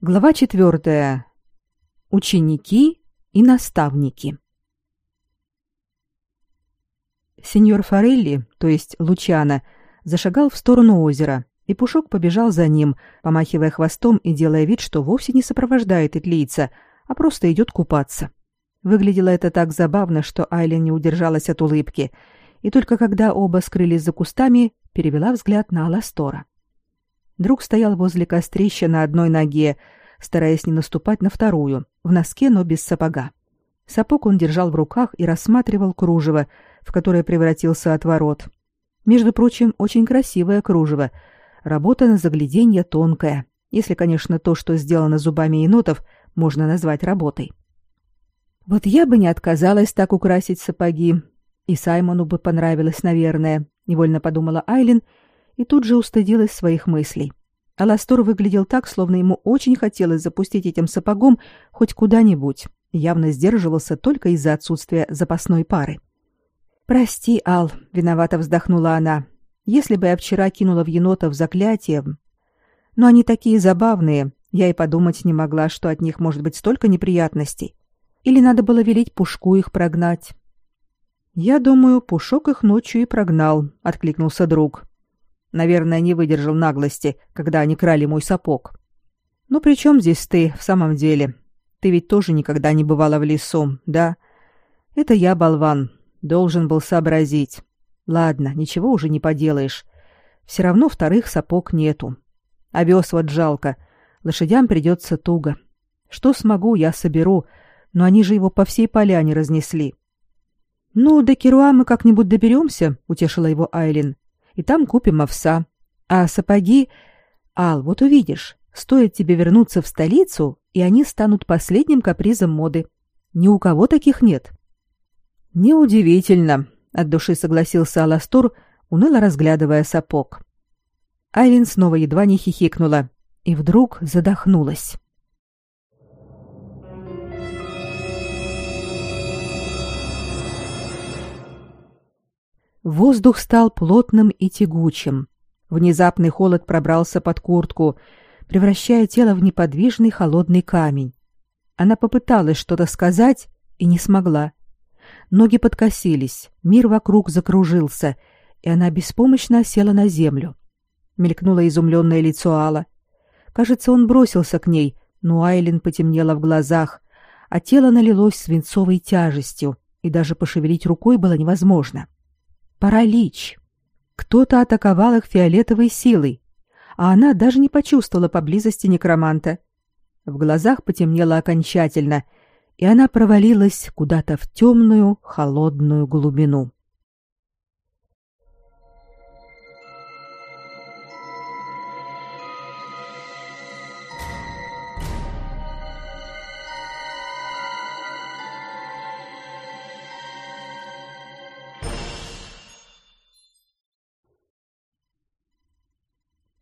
Глава четвертая. Ученики и наставники. Сеньор Форелли, то есть Лучано, зашагал в сторону озера, и Пушок побежал за ним, помахивая хвостом и делая вид, что вовсе не сопровождает итлийца, а просто идет купаться. Выглядело это так забавно, что Айлен не удержалась от улыбки, и только когда оба скрылись за кустами, перевела взгляд на Аластора. Друг стоял возле кострища на одной ноге, стараясь не наступать на вторую, в носке, но без сапога. Сапог он держал в руках и рассматривал кружево, в которое превратился отворот. Между прочим, очень красивое кружево. Работа на загляденье тонкая, если, конечно, то, что сделано зубами енотов, можно назвать работой. Вот я бы не отказалась так украсить сапоги. И Саймону бы понравилось, наверное, невольно подумала Айлин и тут же устыдилась своих мыслей. Аластор выглядел так, словно ему очень хотелось запустить этим сапогом хоть куда-нибудь. Явно сдерживался только из-за отсутствия запасной пары. «Прости, Ал», — виновато вздохнула она. «Если бы я вчера кинула в енотов заклятие... Но они такие забавные, я и подумать не могла, что от них может быть столько неприятностей. Или надо было велеть Пушку их прогнать?» «Я думаю, Пушок их ночью и прогнал», — откликнулся друг. Наверное, не выдержал наглости, когда они крали мой сапог. Ну при чем здесь ты в самом деле? Ты ведь тоже никогда не бывала в лесу, да? Это я, болван, должен был сообразить. Ладно, ничего уже не поделаешь. Все равно вторых сапог нету. Овес вот жалко. Лошадям придется туго. Что смогу, я соберу, но они же его по всей поляне разнесли. Ну, до Керуа мы как-нибудь доберемся, утешила его Айлин и там купим овса. А сапоги... Ал, вот увидишь, стоит тебе вернуться в столицу, и они станут последним капризом моды. Ни у кого таких нет. Неудивительно, от души согласился Аластур, уныло разглядывая сапог. Айлин снова едва не хихикнула и вдруг задохнулась. Воздух стал плотным и тягучим. Внезапный холод пробрался под куртку, превращая тело в неподвижный холодный камень. Она попыталась что-то сказать и не смогла. Ноги подкосились, мир вокруг закружился, и она беспомощно села на землю. Мелькнуло изумленное лицо Алла. Кажется, он бросился к ней, но Айлин потемнело в глазах, а тело налилось свинцовой тяжестью, и даже пошевелить рукой было невозможно. — Паралич. Кто-то атаковал их фиолетовой силой, а она даже не почувствовала поблизости некроманта. В глазах потемнело окончательно, и она провалилась куда-то в темную, холодную глубину.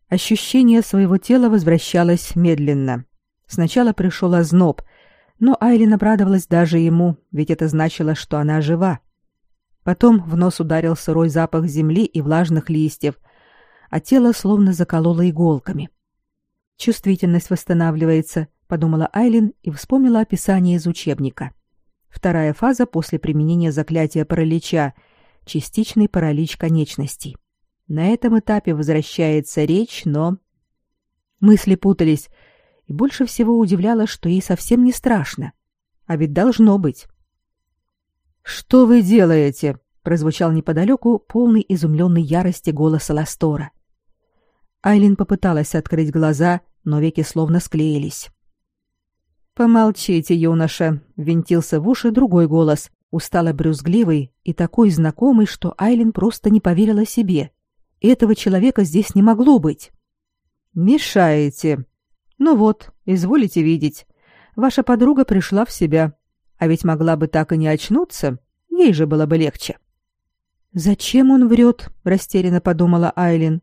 Ощущение своего тела возвращалось медленно. Сначала пришел озноб, но Айлин обрадовалась даже ему, ведь это значило, что она жива. Потом в нос ударил сырой запах земли и влажных листьев, а тело словно закололо иголками. «Чувствительность восстанавливается», — подумала Айлин и вспомнила описание из учебника. Вторая фаза после применения заклятия паралича — частичный паралич конечностей. На этом этапе возвращается речь, но... Мысли путались, и больше всего удивляло, что ей совсем не страшно. А ведь должно быть. «Что вы делаете?» — прозвучал неподалеку полный изумленной ярости голос Ластора. Айлин попыталась открыть глаза, но веки словно склеились. «Помолчите, юноша», — винтился в уши другой голос, устало брюзгливый и такой знакомый, что Айлин просто не поверила себе. Этого человека здесь не могло быть. Мешаете. Ну вот, изволите видеть. Ваша подруга пришла в себя. А ведь могла бы так и не очнуться. Ей же было бы легче. Зачем он врет? растерянно подумала Айлин.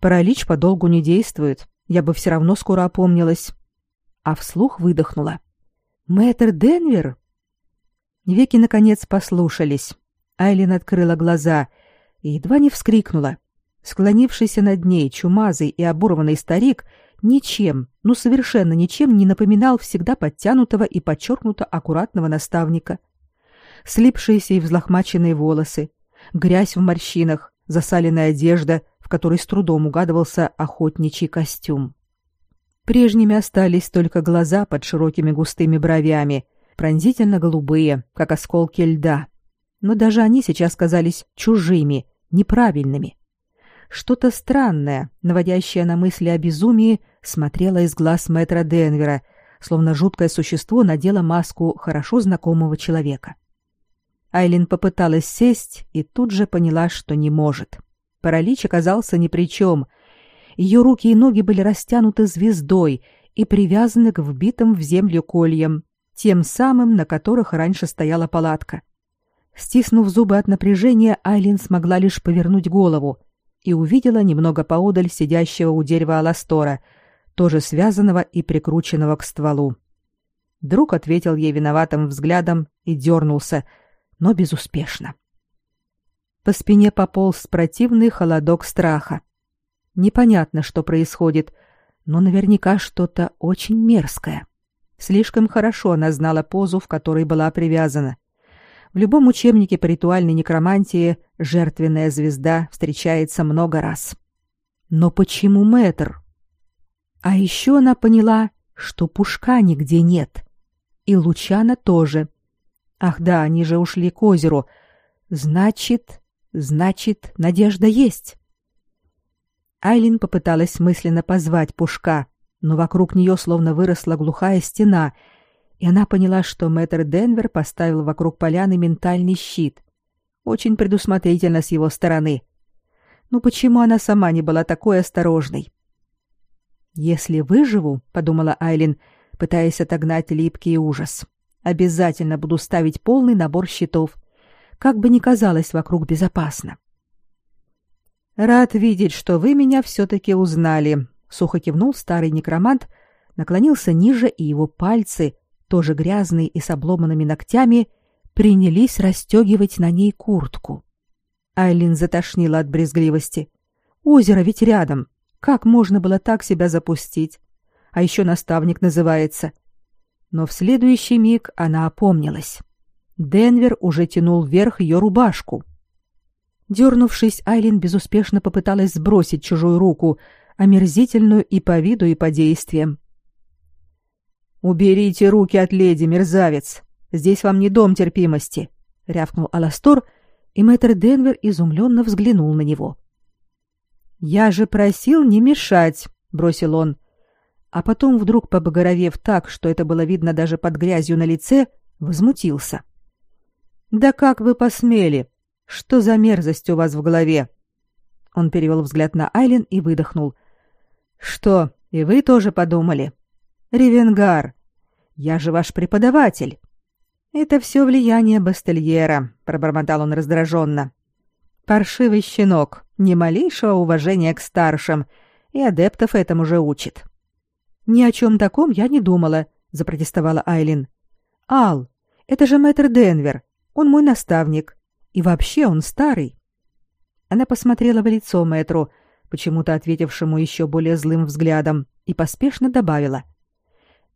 Паралич подолгу не действует. Я бы все равно скоро опомнилась. А вслух выдохнула. Мэтр Денвер? Веки наконец послушались. Айлин открыла глаза и едва не вскрикнула. Склонившийся над ней чумазый и оборванный старик ничем, ну совершенно ничем не напоминал всегда подтянутого и подчеркнуто аккуратного наставника. Слипшиеся и взлохмаченные волосы, грязь в морщинах, засаленная одежда, в которой с трудом угадывался охотничий костюм. Прежними остались только глаза под широкими густыми бровями, пронзительно голубые, как осколки льда. Но даже они сейчас казались чужими, неправильными. Что-то странное, наводящее на мысли о безумии, смотрело из глаз мэтра Денвера, словно жуткое существо надело маску хорошо знакомого человека. Айлин попыталась сесть и тут же поняла, что не может. Паралич оказался ни при чем. Ее руки и ноги были растянуты звездой и привязаны к вбитым в землю кольям, тем самым, на которых раньше стояла палатка. Стиснув зубы от напряжения, Айлин смогла лишь повернуть голову и увидела немного поодаль сидящего у дерева Аластора, тоже связанного и прикрученного к стволу. Друг ответил ей виноватым взглядом и дернулся, но безуспешно. По спине пополз противный холодок страха. Непонятно, что происходит, но наверняка что-то очень мерзкое. Слишком хорошо она знала позу, в которой была привязана. В любом учебнике по ритуальной некромантии жертвенная звезда встречается много раз. Но почему мэтр? А еще она поняла, что пушка нигде нет. И Лучана тоже. Ах да, они же ушли к озеру. Значит, значит, надежда есть. Айлин попыталась мысленно позвать Пушка, но вокруг нее словно выросла глухая стена, и она поняла, что мэтр Денвер поставил вокруг поляны ментальный щит. Очень предусмотрительно с его стороны. Ну почему она сама не была такой осторожной? «Если выживу», — подумала Айлин, пытаясь отогнать липкий ужас, — «обязательно буду ставить полный набор щитов, как бы ни казалось вокруг безопасно». «Рад видеть, что вы меня все-таки узнали», сухо кивнул старый некромант, наклонился ниже, и его пальцы, тоже грязные и с обломанными ногтями, принялись расстегивать на ней куртку. Айлин затошнила от брезгливости. Озеро ведь рядом. Как можно было так себя запустить? А еще наставник называется. Но в следующий миг она опомнилась. Денвер уже тянул вверх ее рубашку. Дернувшись, Айлин безуспешно попыталась сбросить чужую руку, омерзительную и по виду, и по действиям. «Уберите руки от леди, мерзавец! Здесь вам не дом терпимости!» — рявкнул Аластор, и мэтр Денвер изумленно взглянул на него. «Я же просил не мешать!» — бросил он. А потом, вдруг побагровев так, что это было видно даже под грязью на лице, возмутился. «Да как вы посмели? Что за мерзость у вас в голове?» Он перевел взгляд на Айлен и выдохнул. Что, и вы тоже подумали? Ревенгар, я же ваш преподаватель. Это все влияние Бастельера, пробормотал он раздраженно. Паршивый щенок, ни малейшего уважения к старшим, и адептов этому же учит. Ни о чем таком я не думала, запротестовала Айлин. Ал, это же мэтр Денвер, он мой наставник, и вообще он старый. Она посмотрела в лицо мэтру, почему-то ответившему еще более злым взглядом, и поспешно добавила.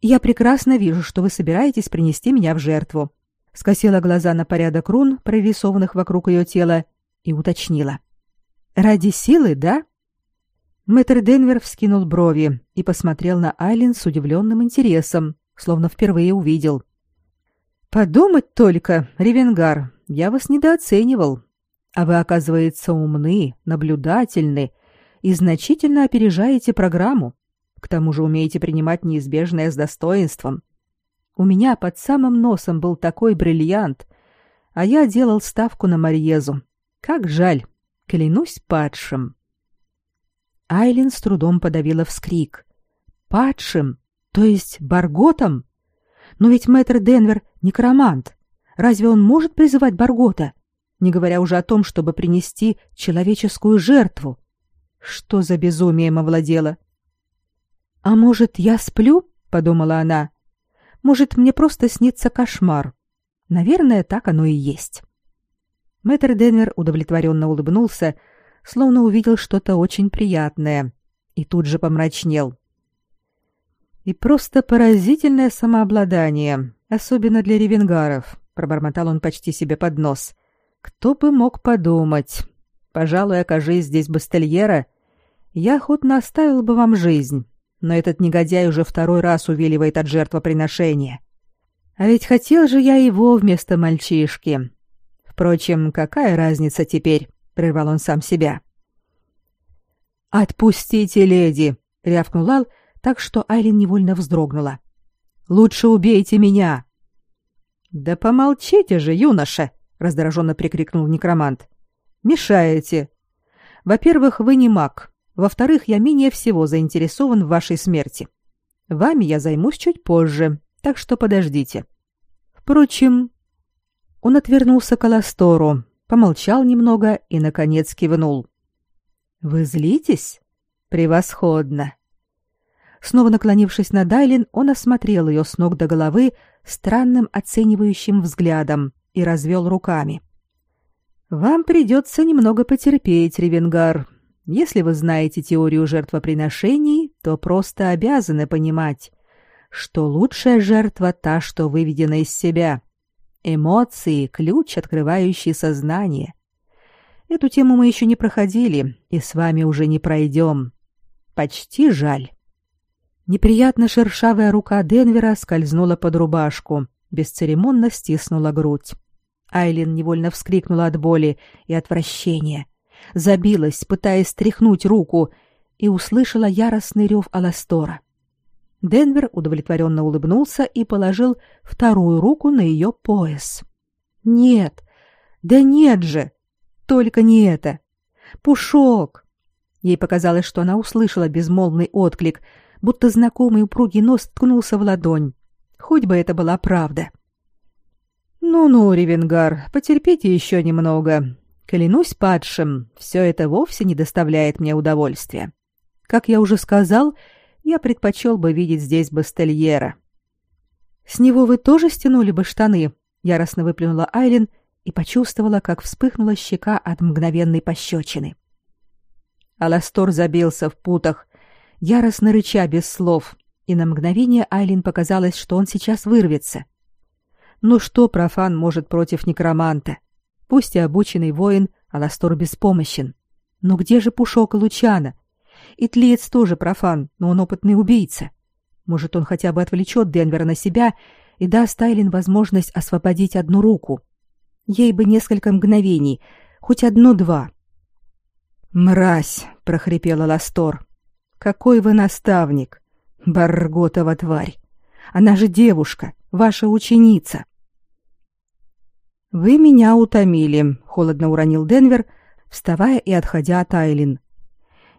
«Я прекрасно вижу, что вы собираетесь принести меня в жертву». Скосила глаза на порядок рун, прорисованных вокруг ее тела, и уточнила. «Ради силы, да?» Мэтр Денвер вскинул брови и посмотрел на Айлин с удивленным интересом, словно впервые увидел. «Подумать только, Ревенгар, я вас недооценивал. А вы, оказывается, умны, наблюдательны и значительно опережаете программу. К тому же умеете принимать неизбежное с достоинством. У меня под самым носом был такой бриллиант, а я делал ставку на Марьезу. Как жаль, клянусь падшим. Айлин с трудом подавила вскрик. Падшим? То есть Барготом? Но ведь мэтр Денвер — некромант. Разве он может призывать Баргота? Не говоря уже о том, чтобы принести человеческую жертву. Что за безумием овладело? А может, я сплю? подумала она. Может, мне просто снится кошмар. Наверное, так оно и есть. Мэтр Денвер удовлетворенно улыбнулся, словно увидел что-то очень приятное, и тут же помрачнел. И просто поразительное самообладание, особенно для ревенгаров, пробормотал он почти себе под нос. Кто бы мог подумать? Пожалуй, окажись здесь Бастельера, я охотно оставил бы вам жизнь, но этот негодяй уже второй раз увиливает от жертвоприношения. А ведь хотел же я его вместо мальчишки. Впрочем, какая разница теперь, прервал он сам себя. Отпустите леди, рявкнул Лал, так что Айлин невольно вздрогнула. Лучше убейте меня. Да помолчите же, юноша, раздраженно прикрикнул некромант. Мешаете. Во-первых, вы не маг. Во-вторых, я менее всего заинтересован в вашей смерти. Вами я займусь чуть позже, так что подождите. Впрочем, он отвернулся к Аластору, помолчал немного и наконец кивнул. Вы злитесь? Превосходно. Снова наклонившись над Айлин, он осмотрел ее с ног до головы странным оценивающим взглядом и развел руками. Вам придется немного потерпеть, Ревенгар. Если вы знаете теорию жертвоприношений, то просто обязаны понимать, что лучшая жертва та, что выведена из себя. Эмоции — ключ, открывающий сознание. Эту тему мы еще не проходили, и с вами уже не пройдем. Почти жаль. Неприятно шершавая рука Денвера скользнула под рубашку, бесцеремонно стиснула грудь. Айлин невольно вскрикнула от боли и отвращения, забилась, пытаясь стряхнуть руку, и услышала яростный рев Аластора. Денвер удовлетворенно улыбнулся и положил вторую руку на ее пояс. «Нет! Да нет же! Только не это! Пушок!» Ей показалось, что она услышала безмолвный отклик, будто знакомый упругий нос ткнулся в ладонь. Хоть бы это была правда. «Ну-ну, Ревенгар, потерпите еще немного. Клянусь падшим, все это вовсе не доставляет мне удовольствия. Как я уже сказал, я предпочел бы видеть здесь Бастельера». «С него вы тоже стянули бы штаны?» — яростно выплюнула Айлин и почувствовала, как вспыхнула щека от мгновенной пощечины. Аластор забился в путах, яростно рыча без слов, и на мгновение Айлин показалось, что он сейчас вырвется — ну что профан может против некроманта? Пусть и обученный воин, Аластор беспомощен. Но где же Пушок и Лучана? И Тлиец тоже профан, но он опытный убийца. Может, он хотя бы отвлечет Денвера на себя и даст Айлин возможность освободить одну руку. Ей бы несколько мгновений, хоть одно-два. «Мразь!» — прохрипела Ластор. «Какой вы наставник! Барготова тварь! Она же девушка, ваша ученица!» Вы меня утомили, холодно уронил Денвер, вставая и отходя от Айлин.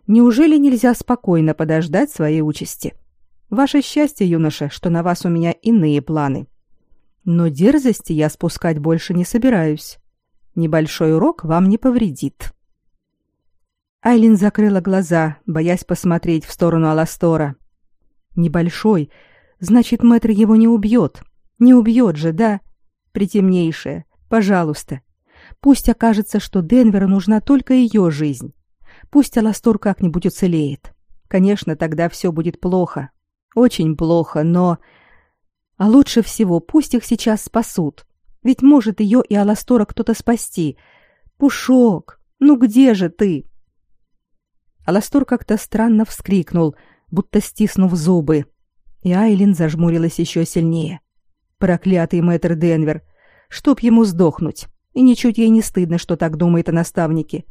Неужели нельзя спокойно подождать своей участи? Ваше счастье, юноша, что на вас у меня иные планы. Но дерзости я спускать больше не собираюсь. Небольшой урок вам не повредит. Айлин закрыла глаза, боясь посмотреть в сторону Аластора. Небольшой, значит, мэтр его не убьет. Не убьет же, да? Притемнейшая, Пожалуйста. Пусть окажется, что Денверу нужна только ее жизнь. Пусть Аластор как-нибудь уцелеет. Конечно, тогда все будет плохо. Очень плохо, но... А лучше всего пусть их сейчас спасут. Ведь может ее и Аластора кто-то спасти. Пушок, ну где же ты? Аластор как-то странно вскрикнул, будто стиснув зубы. И Айлин зажмурилась еще сильнее. Проклятый мэтр Денвер, чтоб ему сдохнуть. И ничуть ей не стыдно, что так думает о наставнике.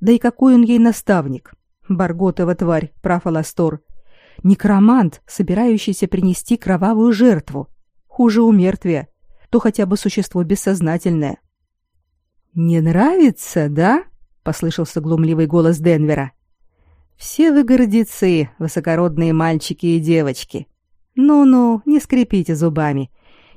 Да и какой он ей наставник? Барготова тварь, прав Аластор. Некромант, собирающийся принести кровавую жертву. Хуже у мертвия. То хотя бы существо бессознательное. «Не нравится, да?» — послышался глумливый голос Денвера. «Все вы гордецы, высокородные мальчики и девочки. Ну-ну, не скрипите зубами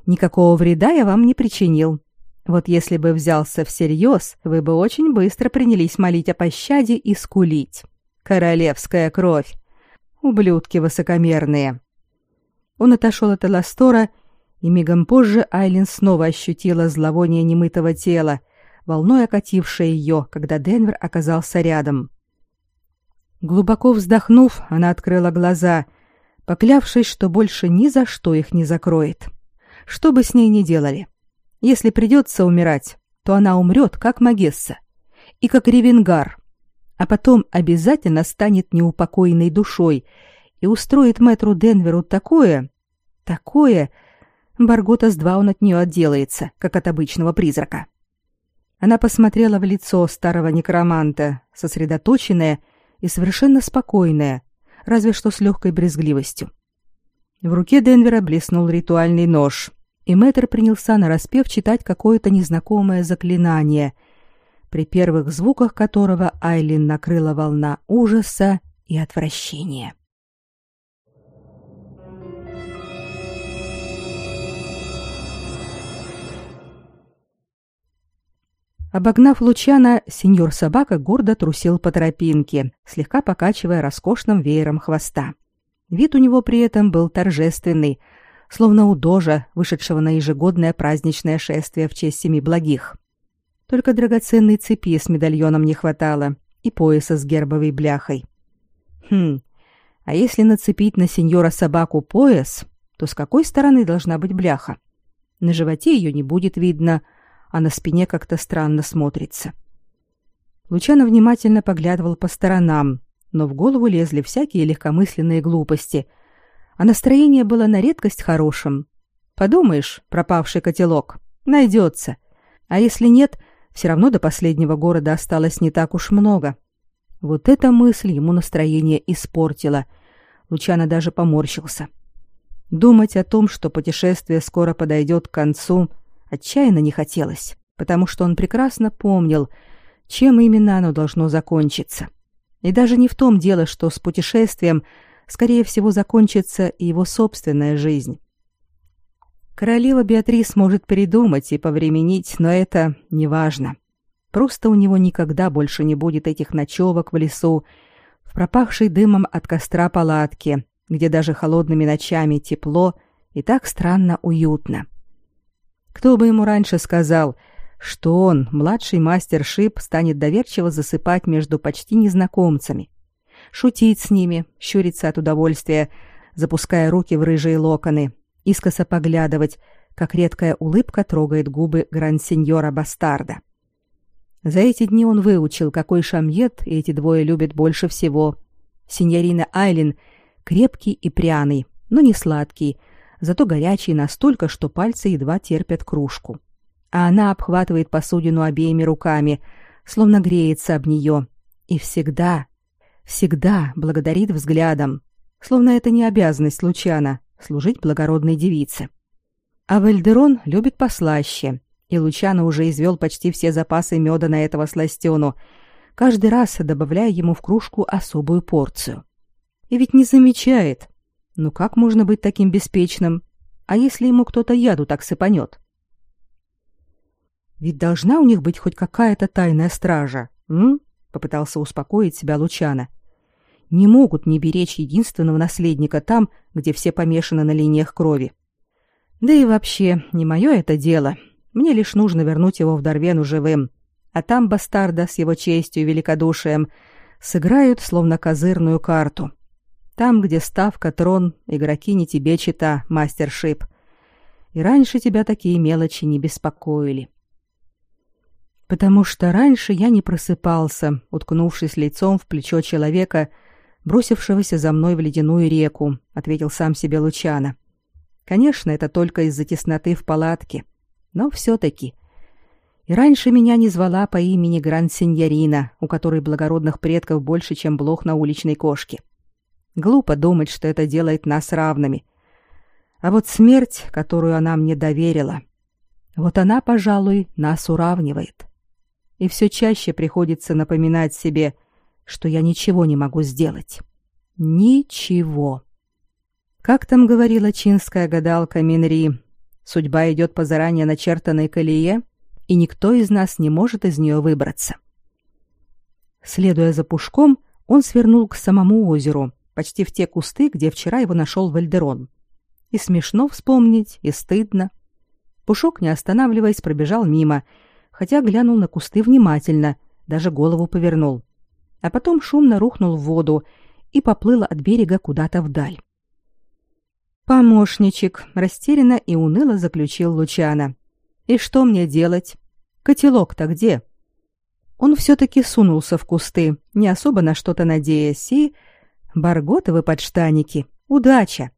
Никакого вреда я вам не причинил. Вот если бы взялся всерьез, вы бы очень быстро принялись молить о пощаде и скулить. Королевская кровь. Ублюдки высокомерные. Он отошел от Эластора, и мигом позже Айлин снова ощутила зловоние немытого тела, волной окатившее ее, когда Денвер оказался рядом. Глубоко вздохнув, она открыла глаза, поклявшись, что больше ни за что их не закроет. Что бы с ней ни делали. Если придется умирать, то она умрет, как Магесса. И как Ревенгар. А потом обязательно станет неупокоенной душой и устроит мэтру Денверу такое... Такое... Барготас-2 он от нее отделается, как от обычного призрака. Она посмотрела в лицо старого некроманта, сосредоточенная и совершенно спокойная, разве что с легкой брезгливостью. В руке Денвера блеснул ритуальный нож, и мэтр принялся нараспев читать какое-то незнакомое заклинание, при первых звуках которого Айлин накрыла волна ужаса и отвращения. Обогнав Лучана, сеньор собака гордо трусил по тропинке, слегка покачивая роскошным веером хвоста. Вид у него при этом был торжественный, словно у дожа, вышедшего на ежегодное праздничное шествие в честь семи благих. Только драгоценной цепи с медальоном не хватало и пояса с гербовой бляхой. Хм, а если нацепить на сеньора собаку пояс, то с какой стороны должна быть бляха? На животе ее не будет видно, а на спине как-то странно смотрится. Лучано внимательно поглядывал по сторонам, но в голову лезли всякие легкомысленные глупости, а настроение было на редкость хорошим. Подумаешь, пропавший котелок, найдется. А если нет, все равно до последнего города осталось не так уж много. Вот эта мысль ему настроение испортила. Лучано даже поморщился. Думать о том, что путешествие скоро подойдет к концу — Отчаянно не хотелось, потому что он прекрасно помнил, чем именно оно должно закончиться. И даже не в том дело, что с путешествием, скорее всего, закончится и его собственная жизнь. Королева Беатрис может передумать и повременить, но это не важно. Просто у него никогда больше не будет этих ночевок в лесу, в пропахшей дымом от костра палатке, где даже холодными ночами тепло и так странно уютно. Кто бы ему раньше сказал, что он, младший мастер Шип, станет доверчиво засыпать между почти незнакомцами, шутить с ними, щуриться от удовольствия, запуская руки в рыжие локоны, искоса поглядывать, как редкая улыбка трогает губы гранд-сеньора Бастарда. За эти дни он выучил, какой шамьет эти двое любят больше всего. Синьорина Айлин крепкий и пряный, но не сладкий, зато горячий настолько, что пальцы едва терпят кружку. А она обхватывает посудину обеими руками, словно греется об нее, и всегда, всегда благодарит взглядом, словно это не обязанность Лучана служить благородной девице. А Вальдерон любит послаще, и Лучано уже извел почти все запасы меда на этого сластену, каждый раз добавляя ему в кружку особую порцию. И ведь не замечает, ну как можно быть таким беспечным? А если ему кто-то яду так сыпанет? Ведь должна у них быть хоть какая-то тайная стража, м? Попытался успокоить себя Лучана. Не могут не беречь единственного наследника там, где все помешаны на линиях крови. Да и вообще, не мое это дело. Мне лишь нужно вернуть его в Дарвену живым. А там бастарда с его честью и великодушием сыграют словно козырную карту. Там, где ставка трон, игроки не тебе чита, мастер Шип. И раньше тебя такие мелочи не беспокоили. Потому что раньше я не просыпался, уткнувшись лицом в плечо человека, бросившегося за мной в ледяную реку, ответил сам себе Лучана. Конечно, это только из-за тесноты в палатке, но все таки и раньше меня не звала по имени Гранд-Синьорина, у которой благородных предков больше, чем блох на уличной кошке. — Глупо думать, что это делает нас равными. А вот смерть, которую она мне доверила, вот она, пожалуй, нас уравнивает. И все чаще приходится напоминать себе, что я ничего не могу сделать. Ничего. Как там говорила чинская гадалка Минри, судьба идет по заранее начертанной колее, и никто из нас не может из нее выбраться. Следуя за пушком, он свернул к самому озеру, почти в те кусты, где вчера его нашел Вальдерон. И смешно вспомнить, и стыдно. Пушок, не останавливаясь, пробежал мимо, хотя глянул на кусты внимательно, даже голову повернул. А потом шумно рухнул в воду и поплыл от берега куда-то вдаль. Помощничек, растерянно и уныло заключил Лучана. И что мне делать? Котелок-то где? Он все-таки сунулся в кусты, не особо на что-то надеясь, и... Барготовы подштаники. Удача!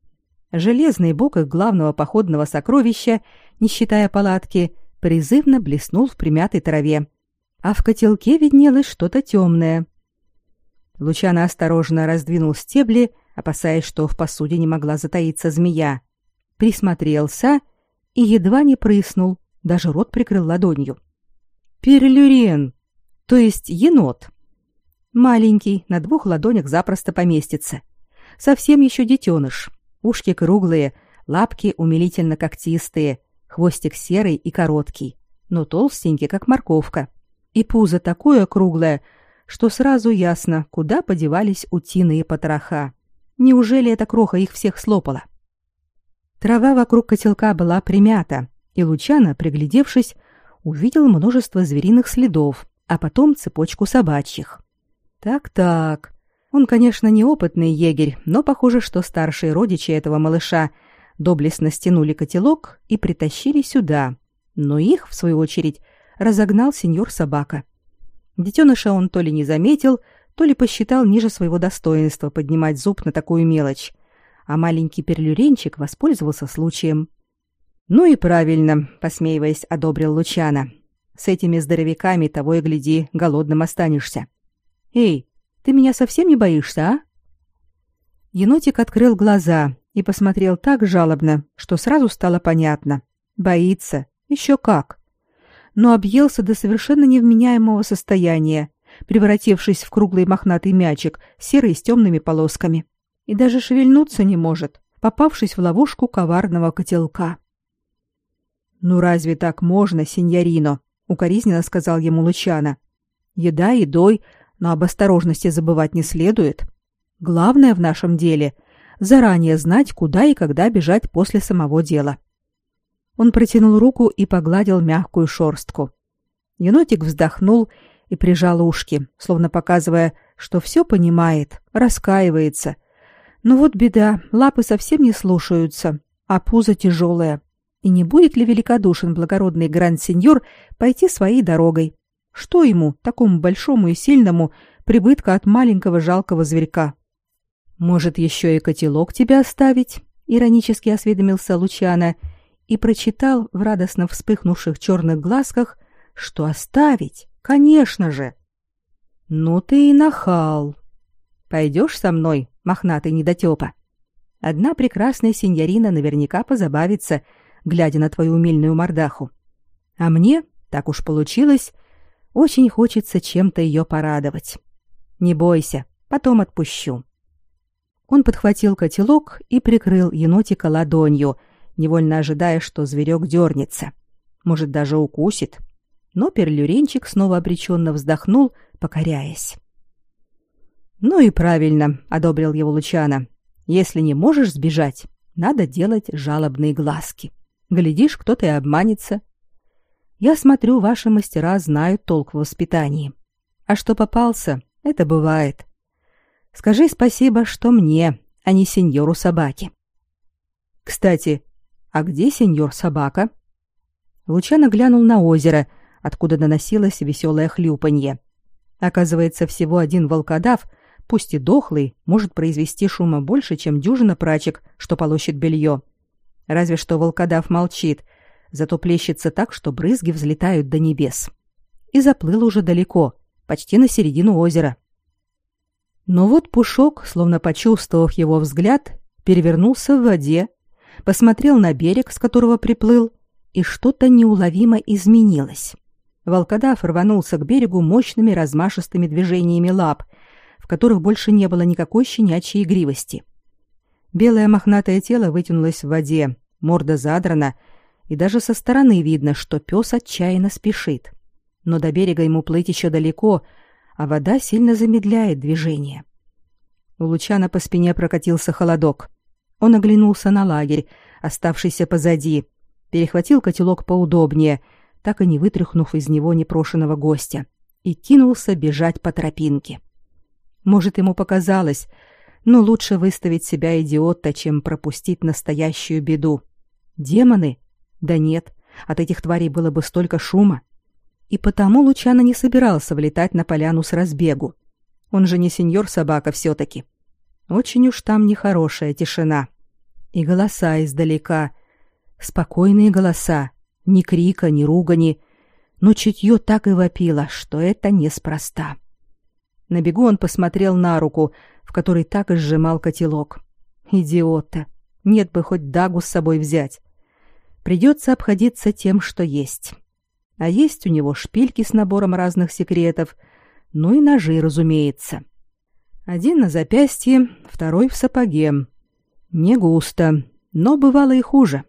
Железный бок их главного походного сокровища, не считая палатки, призывно блеснул в примятой траве. А в котелке виднелось что-то темное. Лучано осторожно раздвинул стебли, опасаясь, что в посуде не могла затаиться змея. Присмотрелся и едва не прыснул, даже рот прикрыл ладонью. Перлюрен, то есть енот. Маленький, на двух ладонях запросто поместится. Совсем еще детеныш. Ушки круглые, лапки умилительно когтистые, хвостик серый и короткий, но толстенький, как морковка. И пузо такое круглое, что сразу ясно, куда подевались утиные потроха. Неужели эта кроха их всех слопала? Трава вокруг котелка была примята, и Лучано, приглядевшись, увидел множество звериных следов, а потом цепочку собачьих. Так-так. Он, конечно, неопытный егерь, но похоже, что старшие родичи этого малыша доблестно стянули котелок и притащили сюда. Но их, в свою очередь, разогнал сеньор собака. Детеныша он то ли не заметил, то ли посчитал ниже своего достоинства поднимать зуб на такую мелочь, а маленький перлюренчик воспользовался случаем. «Ну и правильно», — посмеиваясь, одобрил Лучана. «С этими здоровяками того и гляди, голодным останешься». «Эй, ты меня совсем не боишься, а?» Енотик открыл глаза и посмотрел так жалобно, что сразу стало понятно. Боится. Еще как. Но объелся до совершенно невменяемого состояния, превратившись в круглый мохнатый мячик, серый с темными полосками. И даже шевельнуться не может, попавшись в ловушку коварного котелка. «Ну разве так можно, сеньорино?» — укоризненно сказал ему Лучана. «Еда едой, но об осторожности забывать не следует. Главное в нашем деле — заранее знать, куда и когда бежать после самого дела». Он протянул руку и погладил мягкую шорстку. Енотик вздохнул и прижал ушки, словно показывая, что все понимает, раскаивается. Но вот беда, лапы совсем не слушаются, а пузо тяжелое. И не будет ли великодушен благородный гранд-сеньор пойти своей дорогой? Что ему, такому большому и сильному, прибытка от маленького жалкого зверька? Может, еще и котелок тебя оставить? Иронически осведомился Лучана и прочитал в радостно вспыхнувших черных глазках, что оставить, конечно же. Ну ты и нахал. Пойдешь со мной, мохнатый недотепа? Одна прекрасная сеньорина наверняка позабавится, глядя на твою умильную мордаху. А мне, так уж получилось, очень хочется чем-то ее порадовать. Не бойся, потом отпущу. Он подхватил котелок и прикрыл енотика ладонью, невольно ожидая, что зверек дернется. Может, даже укусит. Но перлюренчик снова обреченно вздохнул, покоряясь. «Ну и правильно», — одобрил его Лучана. «Если не можешь сбежать, надо делать жалобные глазки». Глядишь, кто-то и обманется. Я смотрю, ваши мастера знают толк в воспитании. А что попался, это бывает. Скажи спасибо, что мне, а не сеньору собаки. Кстати, а где сеньор собака? Лучано глянул на озеро, откуда доносилось веселое хлюпанье. Оказывается, всего один волкодав, пусть и дохлый, может произвести шума больше, чем дюжина прачек, что полощет белье. — Разве что волкодав молчит, зато плещется так, что брызги взлетают до небес. И заплыл уже далеко, почти на середину озера. Но вот Пушок, словно почувствовав его взгляд, перевернулся в воде, посмотрел на берег, с которого приплыл, и что-то неуловимо изменилось. Волкодав рванулся к берегу мощными размашистыми движениями лап, в которых больше не было никакой щенячьей игривости. — Белое мохнатое тело вытянулось в воде, морда задрана, и даже со стороны видно, что пес отчаянно спешит. Но до берега ему плыть еще далеко, а вода сильно замедляет движение. У Лучана по спине прокатился холодок. Он оглянулся на лагерь, оставшийся позади, перехватил котелок поудобнее, так и не вытряхнув из него непрошенного гостя, и кинулся бежать по тропинке. Может, ему показалось, Но лучше выставить себя идиота, чем пропустить настоящую беду. Демоны? Да нет, от этих тварей было бы столько шума. И потому Лучано не собирался влетать на поляну с разбегу. Он же не сеньор-собака все-таки. Очень уж там нехорошая тишина. И голоса издалека. Спокойные голоса. Ни крика, ни ругани. Но чутье так и вопило, что это неспроста. На бегу он посмотрел на руку, в которой так и сжимал котелок. Идиота! Нет бы хоть дагу с собой взять. Придется обходиться тем, что есть. А есть у него шпильки с набором разных секретов, ну и ножи, разумеется. Один на запястье, второй в сапоге. Не густо, но бывало и хуже.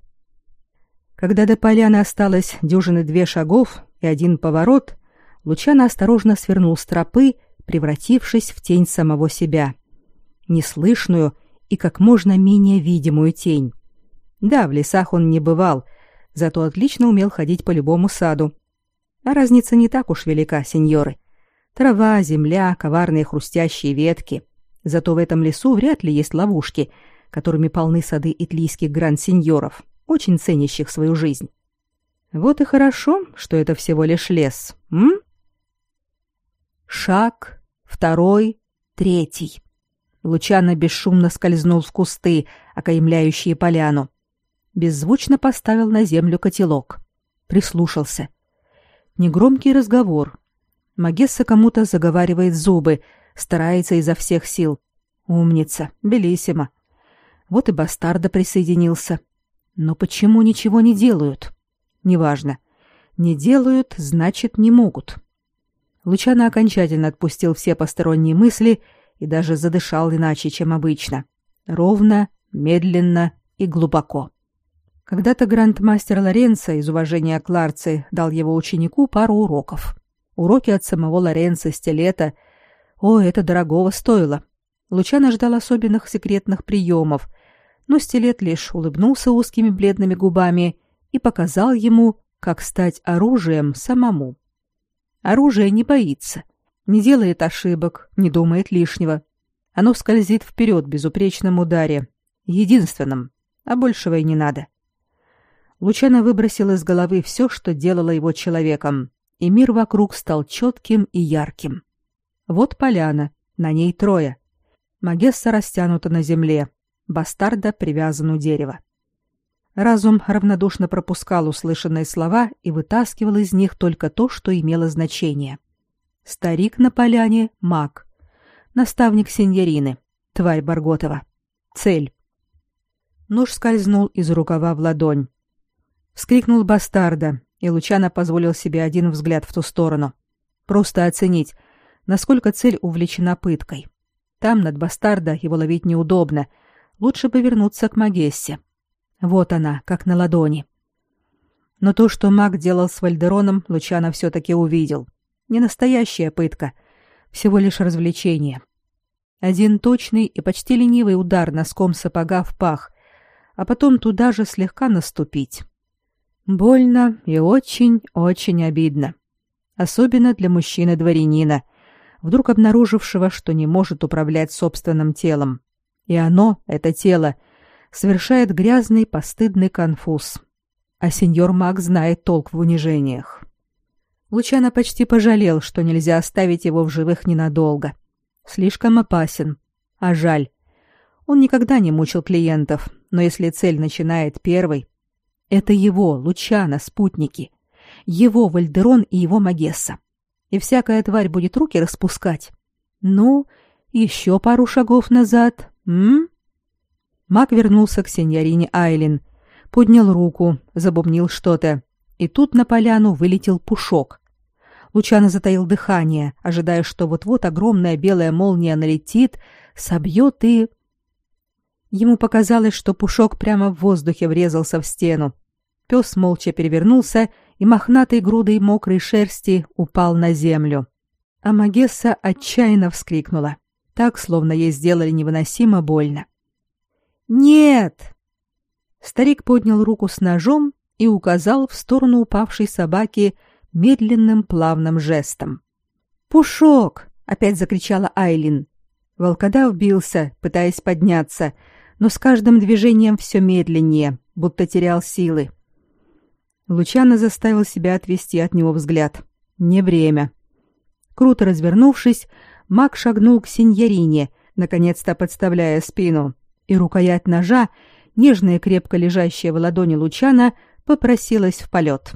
Когда до поляны осталось дюжины две шагов и один поворот, Лучано осторожно свернул с тропы, превратившись в тень самого себя. Неслышную и как можно менее видимую тень. Да, в лесах он не бывал, зато отлично умел ходить по любому саду. А разница не так уж велика, сеньоры. Трава, земля, коварные хрустящие ветки. Зато в этом лесу вряд ли есть ловушки, которыми полны сады итлийских гранд-сеньоров, очень ценящих свою жизнь. Вот и хорошо, что это всего лишь лес, м? Шаг, второй, третий. Лучано бесшумно скользнул в кусты, окаймляющие поляну. Беззвучно поставил на землю котелок. Прислушался. Негромкий разговор. Магесса кому-то заговаривает зубы, старается изо всех сил. Умница, белиссимо. Вот и бастарда присоединился. Но почему ничего не делают? Неважно. Не делают, значит, не могут. Лучано окончательно отпустил все посторонние мысли и даже задышал иначе, чем обычно. Ровно, медленно и глубоко. Когда-то грандмастер Лоренцо из уважения к Ларце дал его ученику пару уроков. Уроки от самого Лоренцо Стилета. О, это дорогого стоило. Лучано ждал особенных секретных приемов, но Стилет лишь улыбнулся узкими бледными губами и показал ему, как стать оружием самому. Оружие не боится, не делает ошибок, не думает лишнего. Оно скользит вперед в безупречном ударе, единственном, а большего и не надо. Лучано выбросил из головы все, что делало его человеком, и мир вокруг стал четким и ярким. Вот поляна, на ней трое. Магесса растянута на земле, бастарда привязан у дерева. Разум равнодушно пропускал услышанные слова и вытаскивал из них только то, что имело значение. Старик на поляне — маг. Наставник сеньорины, тварь Барготова. Цель. Нож скользнул из рукава в ладонь. Вскрикнул бастарда, и Лучано позволил себе один взгляд в ту сторону. Просто оценить, насколько цель увлечена пыткой. Там, над бастарда, его ловить неудобно. Лучше повернуться к Магессе. Вот она, как на ладони. Но то, что маг делал с Вальдероном, Лучано все-таки увидел. Не настоящая пытка, всего лишь развлечение. Один точный и почти ленивый удар носком сапога в пах, а потом туда же слегка наступить. Больно и очень-очень обидно. Особенно для мужчины-дворянина, вдруг обнаружившего, что не может управлять собственным телом. И оно, это тело, совершает грязный, постыдный конфуз. А сеньор Мак знает толк в унижениях. Лучано почти пожалел, что нельзя оставить его в живых ненадолго. Слишком опасен. А жаль. Он никогда не мучил клиентов, но если цель начинает первой, это его, Лучана, спутники. Его Вальдерон и его Магесса. И всякая тварь будет руки распускать. Ну, еще пару шагов назад, м? Маг вернулся к сеньорине Айлин, поднял руку, забубнил что-то, и тут на поляну вылетел пушок. Лучано затаил дыхание, ожидая, что вот-вот огромная белая молния налетит, собьет и... Ему показалось, что пушок прямо в воздухе врезался в стену. Пес молча перевернулся и мохнатой грудой мокрой шерсти упал на землю. А Магесса отчаянно вскрикнула, так, словно ей сделали невыносимо больно. «Нет!» Старик поднял руку с ножом и указал в сторону упавшей собаки медленным плавным жестом. «Пушок!» — опять закричала Айлин. Волкодав бился, пытаясь подняться, но с каждым движением все медленнее, будто терял силы. Лучано заставил себя отвести от него взгляд. Не время. Круто развернувшись, маг шагнул к синьорине, наконец-то подставляя спину, и рукоять ножа, нежная и крепко лежащая в ладони Лучана, попросилась в полет.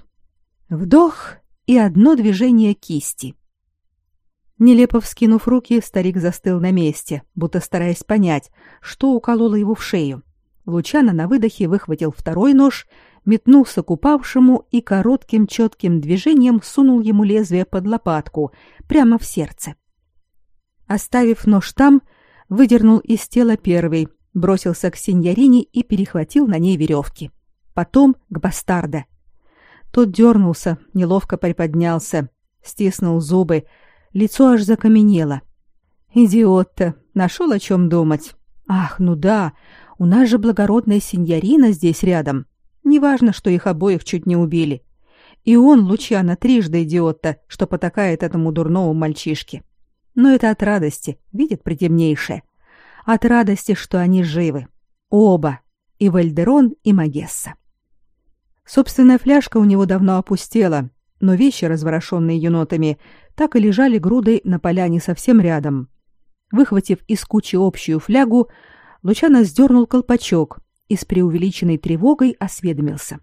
Вдох и одно движение кисти. Нелепо вскинув руки, старик застыл на месте, будто стараясь понять, что укололо его в шею. Лучано на выдохе выхватил второй нож, метнулся к упавшему и коротким четким движением сунул ему лезвие под лопатку, прямо в сердце. Оставив нож там, выдернул из тела первый, бросился к синьорине и перехватил на ней веревки. Потом к бастарда. Тот дернулся, неловко приподнялся, стиснул зубы, лицо аж закаменело. Идиот-то, нашел о чем думать. Ах, ну да, у нас же благородная синьорина здесь рядом. Неважно, что их обоих чуть не убили. И он, Лучано, трижды идиот-то, что потакает этому дурному мальчишке. Но это от радости, видит притемнейшее. От радости, что они живы. Оба. И Вальдерон, и Магесса. Собственная фляжка у него давно опустела, но вещи, разворошенные енотами, так и лежали грудой на поляне совсем рядом. Выхватив из кучи общую флягу, Лучано сдернул колпачок и с преувеличенной тревогой осведомился.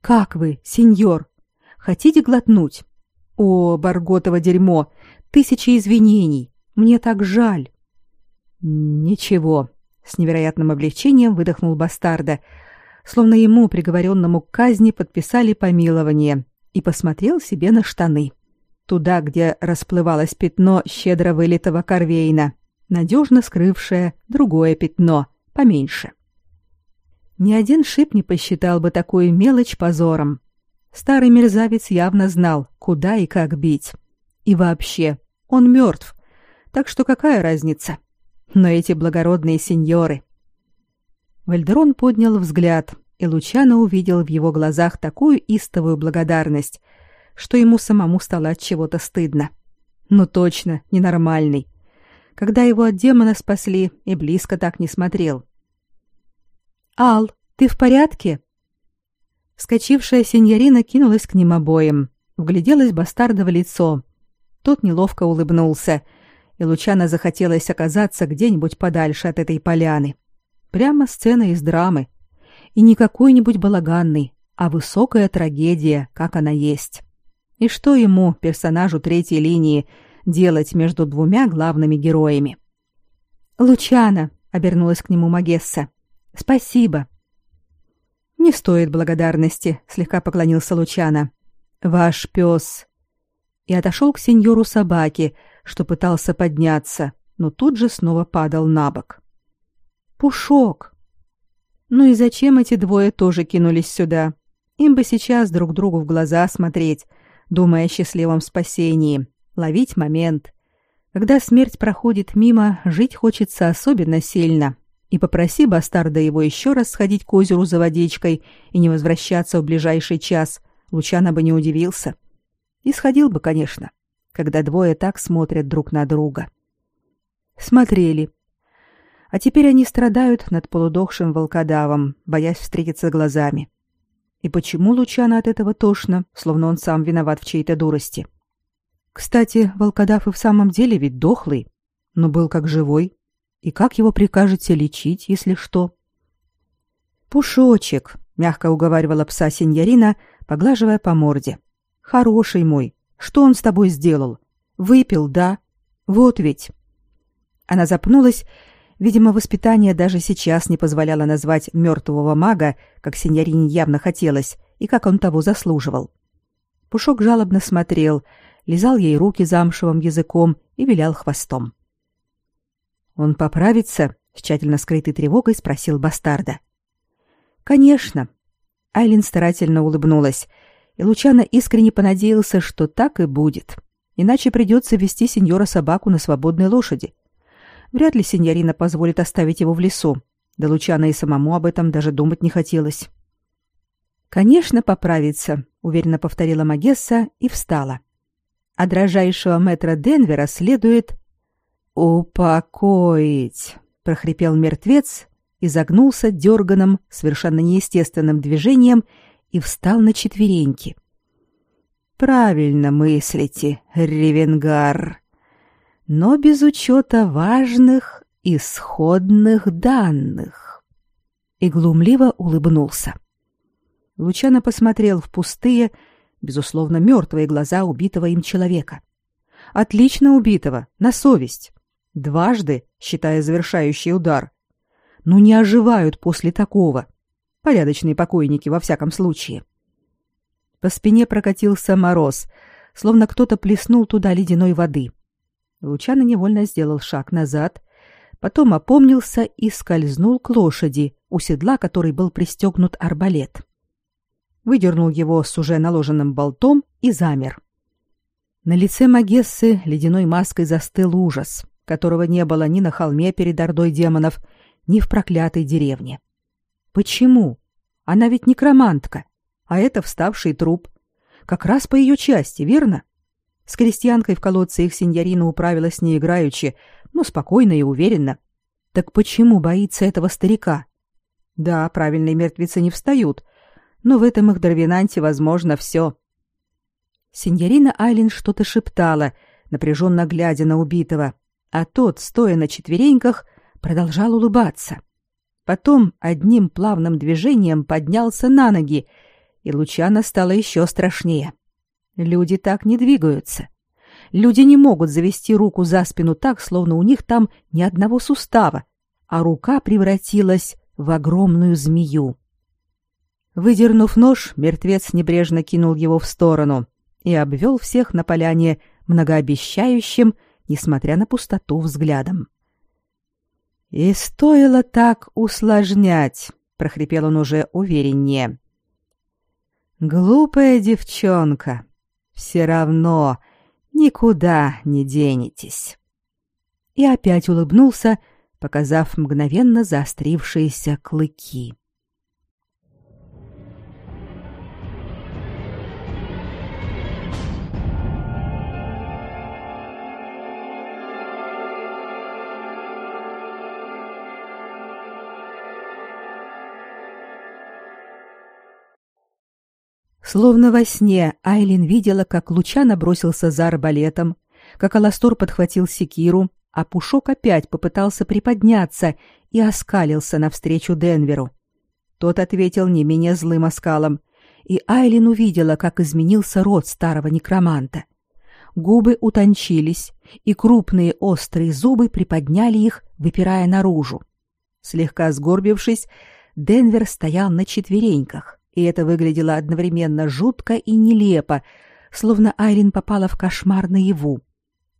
«Как вы, сеньор? Хотите глотнуть? О, Барготово дерьмо! Тысячи извинений! Мне так жаль!» «Ничего», — с невероятным облегчением выдохнул бастарда, словно ему, приговоренному к казни, подписали помилование, и посмотрел себе на штаны туда, где расплывалось пятно щедро вылитого корвейна, надежно скрывшее другое пятно, поменьше. Ни один шип не посчитал бы такую мелочь позором. Старый мерзавец явно знал, куда и как бить. И вообще, он мертв, так что какая разница? Но эти благородные сеньоры... Вальдерон поднял взгляд, и Лучано увидел в его глазах такую истовую благодарность, что ему самому стало от чего-то стыдно. Ну точно, ненормальный. Когда его от демона спасли, и близко так не смотрел. «Ал, ты в порядке?» Вскочившая сеньорина кинулась к ним обоим, вгляделась бастарда в лицо. Тот неловко улыбнулся, и Лучано захотелось оказаться где-нибудь подальше от этой поляны. Прямо сцена из драмы. И не какой-нибудь балаганный, а высокая трагедия, как она есть. И что ему, персонажу третьей линии, делать между двумя главными героями? «Лучана», — обернулась к нему Магесса, — «спасибо». «Не стоит благодарности», — слегка поклонился Лучана. «Ваш пес...» И отошел к сеньору собаки, что пытался подняться, но тут же снова падал на бок. «Пушок!» Ну и зачем эти двое тоже кинулись сюда? Им бы сейчас друг другу в глаза смотреть, думая о счастливом спасении, ловить момент. Когда смерть проходит мимо, жить хочется особенно сильно. И попроси бастарда его еще раз сходить к озеру за водичкой и не возвращаться в ближайший час, Лучано бы не удивился. И сходил бы, конечно, когда двое так смотрят друг на друга. Смотрели. А теперь они страдают над полудохшим волкодавом, боясь встретиться глазами. И почему Лучана от этого тошно, словно он сам виноват в чьей-то дурости? Кстати, волкодав и в самом деле ведь дохлый, но был как живой. И как его прикажете лечить, если что? Пушочек, мягко уговаривала пса сеньорина, поглаживая по морде. Хороший мой, что он с тобой сделал? Выпил, да? Вот ведь. Она запнулась Видимо, воспитание даже сейчас не позволяло назвать мертвого мага, как сеньорине явно хотелось, и как он того заслуживал. Пушок жалобно смотрел, лизал ей руки замшевым языком и вилял хвостом. «Он поправится?» — с тщательно скрытой тревогой спросил бастарда. «Конечно». Айлин старательно улыбнулась, и Лучано искренне понадеялся, что так и будет. Иначе придется вести сеньора собаку на свободной лошади — Вряд ли сеньорина позволит оставить его в лесу. Да Лучана и самому об этом даже думать не хотелось. «Конечно, поправится», — уверенно повторила Магесса и встала. «А дрожайшего мэтра Денвера следует...» «Упокоить!» — прохрипел мертвец, изогнулся дерганым, совершенно неестественным движением и встал на четвереньки. «Правильно мыслите, Ревенгар, но без учета важных исходных данных». И глумливо улыбнулся. Лучано посмотрел в пустые, безусловно, мертвые глаза убитого им человека. Отлично убитого, на совесть. Дважды, считая завершающий удар. Ну не оживают после такого. Порядочные покойники во всяком случае. По спине прокатился мороз, словно кто-то плеснул туда ледяной воды. Лучано невольно сделал шаг назад, потом опомнился и скользнул к лошади, у седла которой был пристегнут арбалет. Выдернул его с уже наложенным болтом и замер. На лице Магессы ледяной маской застыл ужас, которого не было ни на холме перед ордой демонов, ни в проклятой деревне. Почему? Она ведь некромантка, а это вставший труп. Как раз по ее части, верно? С крестьянкой в колодце их сеньорина управилась не играючи, но спокойно и уверенно. Так почему боится этого старика? Да, правильные мертвецы не встают, но в этом их Дарвинанте возможно все. Синьорина Айлин что-то шептала, напряженно глядя на убитого, а тот, стоя на четвереньках, продолжал улыбаться. Потом одним плавным движением поднялся на ноги, и Лучана стало еще страшнее. Люди так не двигаются. Люди не могут завести руку за спину так, словно у них там ни одного сустава, а рука превратилась в огромную змею. Выдернув нож, мертвец небрежно кинул его в сторону, и обвел всех на поляне многообещающим, несмотря на пустоту, взглядом. «И стоило так усложнять», — прохрипел он уже увереннее. «Глупая девчонка, все равно никуда не денетесь». И опять улыбнулся, показав мгновенно заострившиеся клыки. Словно во сне Айлин видела, как Лучано бросился за арбалетом, как Аластор подхватил секиру, а Пушок опять попытался приподняться и оскалился навстречу Денверу. Тот ответил не менее злым оскалом, и Айлин увидела, как изменился рот старого некроманта. Губы утончились, и крупные острые зубы приподняли их, выпирая наружу. Слегка сгорбившись, Денвер стоял на четвереньках и это выглядело одновременно жутко и нелепо, словно Айрин попала в кошмар наяву.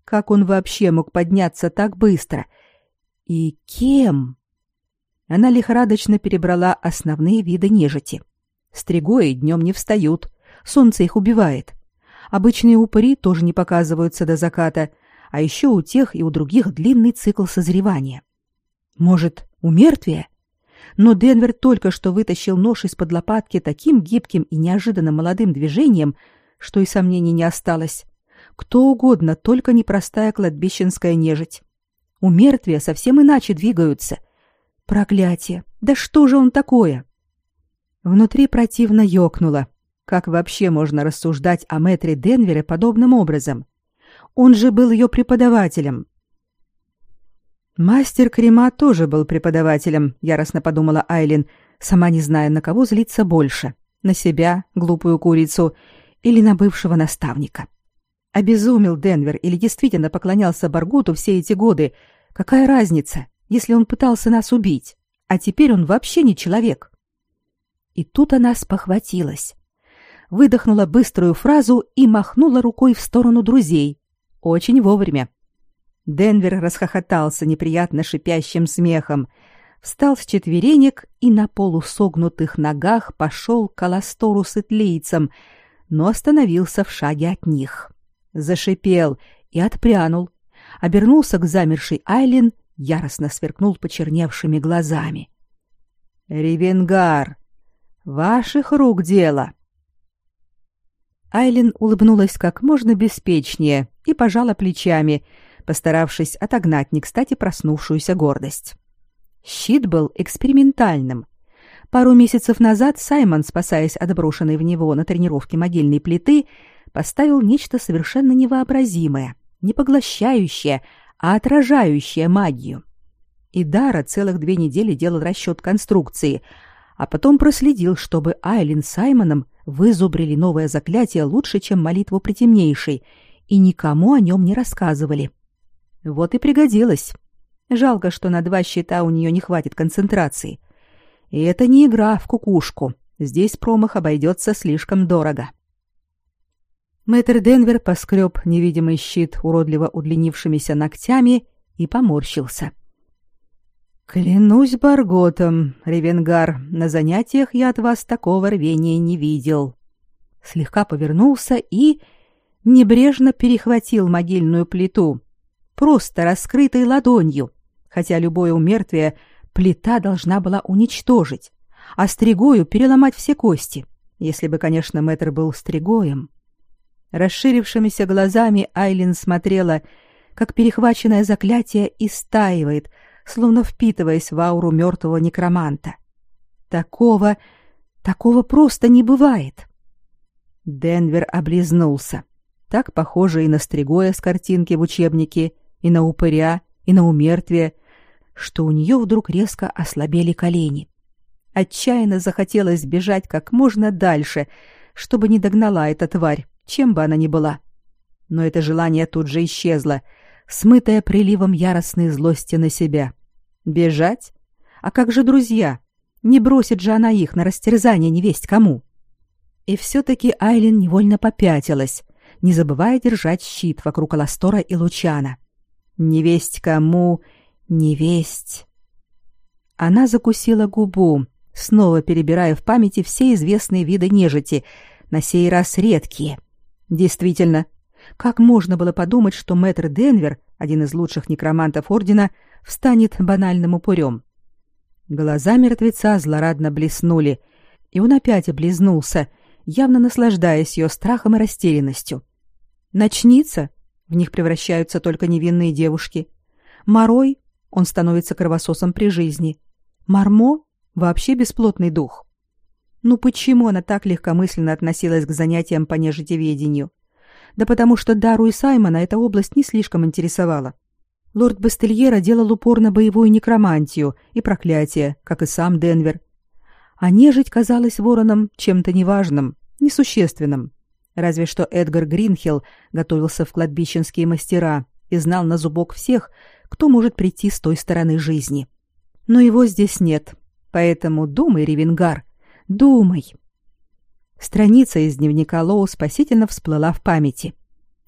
Как он вообще мог подняться так быстро? И кем? Она лихорадочно перебрала основные виды нежити. Стригои днем не встают, солнце их убивает. Обычные упыри тоже не показываются до заката, а еще у тех и у других длинный цикл созревания. Может, у мертвия? Но Денвер только что вытащил нож из-под лопатки таким гибким и неожиданно молодым движением, что и сомнений не осталось. Кто угодно, только не простая кладбищенская нежить. У мертвия совсем иначе двигаются. Проклятие! Да что же он такое? Внутри противно ёкнуло. Как вообще можно рассуждать о мэтре Денвере подобным образом? Он же был ее преподавателем, Мастер Крема тоже был преподавателем, яростно подумала Айлин, сама не зная, на кого злиться больше: на себя, глупую курицу, или на бывшего наставника. Обезумел Денвер или действительно поклонялся Баргуту все эти годы? Какая разница, если он пытался нас убить, а теперь он вообще не человек? И тут она спохватилась. Выдохнула быструю фразу и махнула рукой в сторону друзей. Очень вовремя. Денвер расхохотался неприятно шипящим смехом, встал с четверенек и на полусогнутых ногах пошел к Аластору с итлийцем, но остановился в шаге от них. Зашипел и отпрянул, обернулся к замершей Айлин, яростно сверкнул почерневшими глазами. «Ревенгар, ваших рук дело!» Айлин улыбнулась как можно беспечнее и пожала плечами — постаравшись отогнать не кстати проснувшуюся гордость. Щит был экспериментальным. Пару месяцев назад Саймон, спасаясь от брошенной в него на тренировке могильной плиты, поставил нечто совершенно невообразимое, не поглощающее, а отражающее магию. И Дара целых две недели делал расчет конструкции, а потом проследил, чтобы Айлин с Саймоном вызубрили новое заклятие лучше, чем молитву притемнейшей, и никому о нем не рассказывали. Вот и пригодилось. Жалко, что на два счета у нее не хватит концентрации. И это не игра в кукушку. Здесь промах обойдется слишком дорого. Мэтр Денвер поскреб невидимый щит уродливо удлинившимися ногтями и поморщился. «Клянусь Барготом, Ревенгар, на занятиях я от вас такого рвения не видел». Слегка повернулся и небрежно перехватил могильную плиту, просто раскрытой ладонью, хотя любое умертвие плита должна была уничтожить, а стригою переломать все кости, если бы, конечно, мэтр был стригоем. Расширившимися глазами Айлин смотрела, как перехваченное заклятие истаивает — словно впитываясь в ауру мертвого некроманта. Такого, такого просто не бывает. Денвер облизнулся. Так похоже и на Стригоя с картинки в учебнике, и на упыря, и на умертвие, что у нее вдруг резко ослабели колени. Отчаянно захотелось бежать как можно дальше, чтобы не догнала эта тварь, чем бы она ни была. Но это желание тут же исчезло, смытое приливом яростной злости на себя. Бежать? А как же друзья? Не бросит же она их на растерзание невесть кому. И все-таки Айлин невольно попятилась, не забывая держать щит вокруг Аластора и Лучана. Невесть кому, невесть. Она закусила губу, снова перебирая в памяти все известные виды нежити, на сей раз редкие. Действительно, как можно было подумать, что мэтр Денвер, один из лучших некромантов Ордена, встанет банальным упырем. Глаза мертвеца злорадно блеснули, и он опять облизнулся, явно наслаждаясь ее страхом и растерянностью. Начнится, в них превращаются только невинные девушки. Морой, он становится кровососом при жизни. Мармо — вообще бесплотный дух. Ну почему она так легкомысленно относилась к занятиям по нежитеведению? Да потому что Дару и Саймона эта область не слишком интересовала. Лорд Бастельера делал упор на боевую некромантию и проклятие, как и сам Денвер. А нежить казалась вороном чем-то неважным, несущественным. Разве что Эдгар Гринхилл готовился в кладбищенские мастера и знал на зубок всех, кто может прийти с той стороны жизни. Но его здесь нет, поэтому думай, Ревенгар, думай. Страница из дневника Лоу спасительно всплыла в памяти.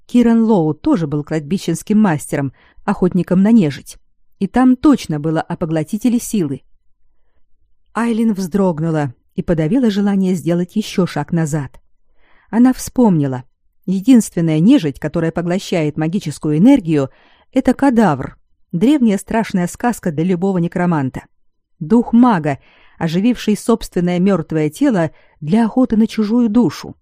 Киран Лоу тоже был кладбищенским мастером, охотником на нежить. И там точно было о поглотителе силы. Айлин вздрогнула и подавила желание сделать еще шаг назад. Она вспомнила. Единственная нежить, которая поглощает магическую энергию, это кадавр. Древняя страшная сказка для любого некроманта. Дух мага, ожививший собственное мертвое тело для охоты на чужую душу.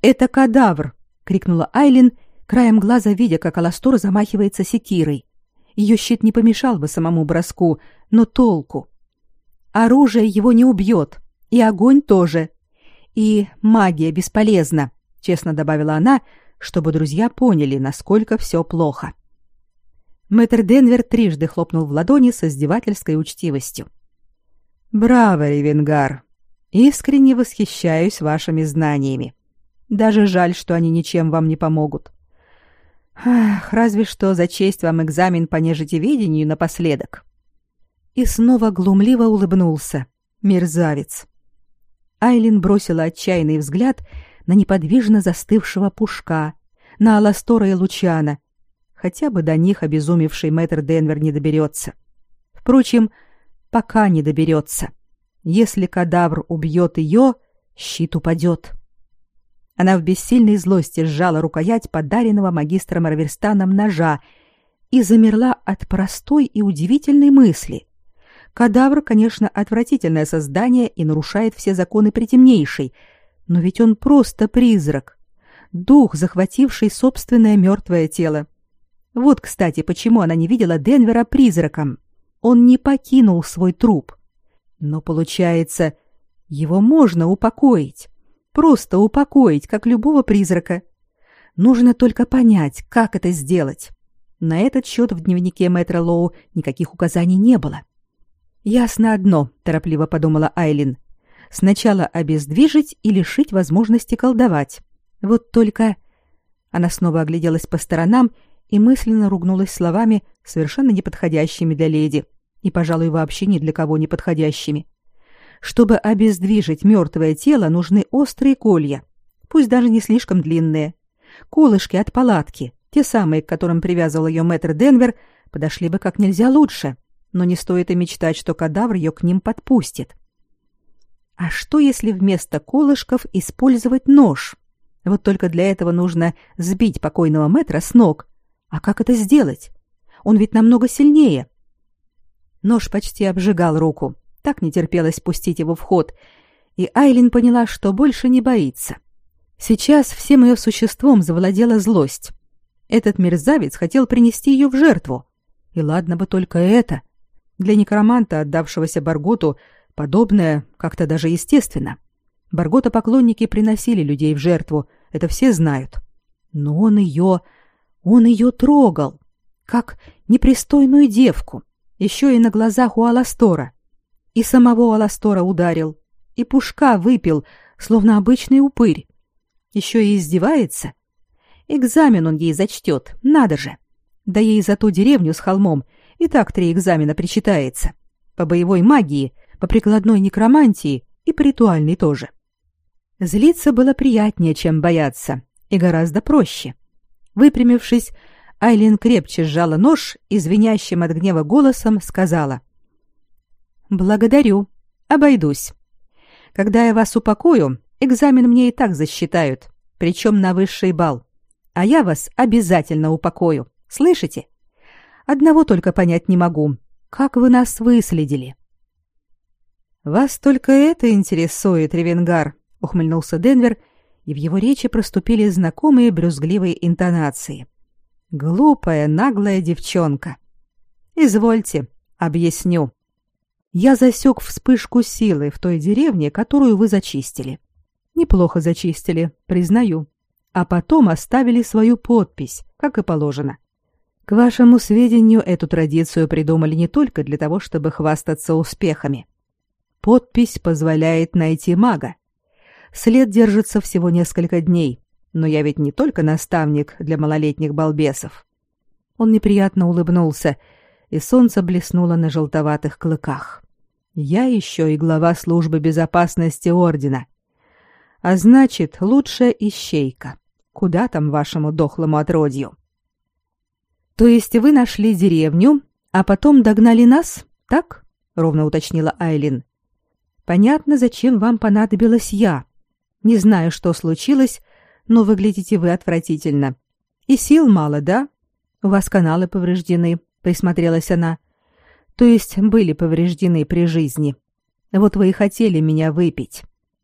«Это кадавр!» — крикнула Айлин, краем глаза видя, как Аластор замахивается секирой. Ее щит не помешал бы самому броску, но толку. Оружие его не убьет, и огонь тоже. И магия бесполезна, честно добавила она, чтобы друзья поняли, насколько все плохо. Мэтр Денвер трижды хлопнул в ладони со издевательской учтивостью. «Браво, Ревенгар! Искренне восхищаюсь вашими знаниями. Даже жаль, что они ничем вам не помогут. Ах, разве что за честь вам экзамен по нежитеведению напоследок. И снова глумливо улыбнулся. Мерзавец. Айлин бросила отчаянный взгляд на неподвижно застывшего пушка, на Аластора и Лучана. Хотя бы до них обезумевший мэтр Денвер не доберется. Впрочем, пока не доберется. Если кадавр убьет ее, щит упадет. Она в бессильной злости сжала рукоять подаренного магистром Раверстаном ножа и замерла от простой и удивительной мысли. Кадавр, конечно, отвратительное создание и нарушает все законы притемнейшей, но ведь он просто призрак, дух, захвативший собственное мертвое тело. Вот, кстати, почему она не видела Денвера призраком. Он не покинул свой труп. Но получается, его можно упокоить. Просто упокоить, как любого призрака. Нужно только понять, как это сделать. На этот счет в дневнике мэтра Лоу никаких указаний не было. «Ясно одно», — торопливо подумала Айлин. «Сначала обездвижить и лишить возможности колдовать. Вот только...» Она снова огляделась по сторонам и мысленно ругнулась словами, совершенно неподходящими для леди, и, пожалуй, вообще ни для кого не подходящими. Чтобы обездвижить мертвое тело, нужны острые колья, пусть даже не слишком длинные. Колышки от палатки, те самые, к которым привязывал ее мэтр Денвер, подошли бы как нельзя лучше, но не стоит и мечтать, что кадавр ее к ним подпустит. А что, если вместо колышков использовать нож? Вот только для этого нужно сбить покойного мэтра с ног. А как это сделать? Он ведь намного сильнее. Нож почти обжигал руку. Так не терпелось пустить его в ход. И Айлин поняла, что больше не боится. Сейчас всем ее существом завладела злость. Этот мерзавец хотел принести ее в жертву. И ладно бы только это. Для некроманта, отдавшегося Барготу, подобное как-то даже естественно. Баргота-поклонники приносили людей в жертву, это все знают. Но он ее... он ее трогал, как непристойную девку, еще и на глазах у Аластора. И самого Аластора ударил, и пушка выпил, словно обычный упырь. Еще и издевается. Экзамен он ей зачтет, надо же. Да ей за ту деревню с холмом и так три экзамена причитается. По боевой магии, по прикладной некромантии и по ритуальной тоже. Злиться было приятнее, чем бояться, и гораздо проще. Выпрямившись, Айлин крепче сжала нож и звенящим от гнева голосом сказала. «Благодарю. Обойдусь. Когда я вас упокою, экзамен мне и так засчитают, причем на высший балл а я вас обязательно упокою. Слышите? Одного только понять не могу. Как вы нас выследили?» «Вас только это интересует, Ревенгар», — ухмыльнулся Денвер, и в его речи проступили знакомые брюзгливые интонации. «Глупая, наглая девчонка. Извольте, объясню. Я засек вспышку силы в той деревне, которую вы зачистили. Неплохо зачистили, признаю а потом оставили свою подпись, как и положено. К вашему сведению, эту традицию придумали не только для того, чтобы хвастаться успехами. Подпись позволяет найти мага. След держится всего несколько дней, но я ведь не только наставник для малолетних балбесов. Он неприятно улыбнулся, и солнце блеснуло на желтоватых клыках. Я еще и глава службы безопасности ордена. А значит, лучшая ищейка. Куда там вашему дохлому отродью? То есть вы нашли деревню, а потом догнали нас, так? ровно уточнила Айлин. Понятно, зачем вам понадобилась я. Не знаю, что случилось, но выглядите вы отвратительно. И сил мало, да? У вас каналы повреждены, присмотрелась она. То есть были повреждены при жизни. Вот вы и хотели меня выпить.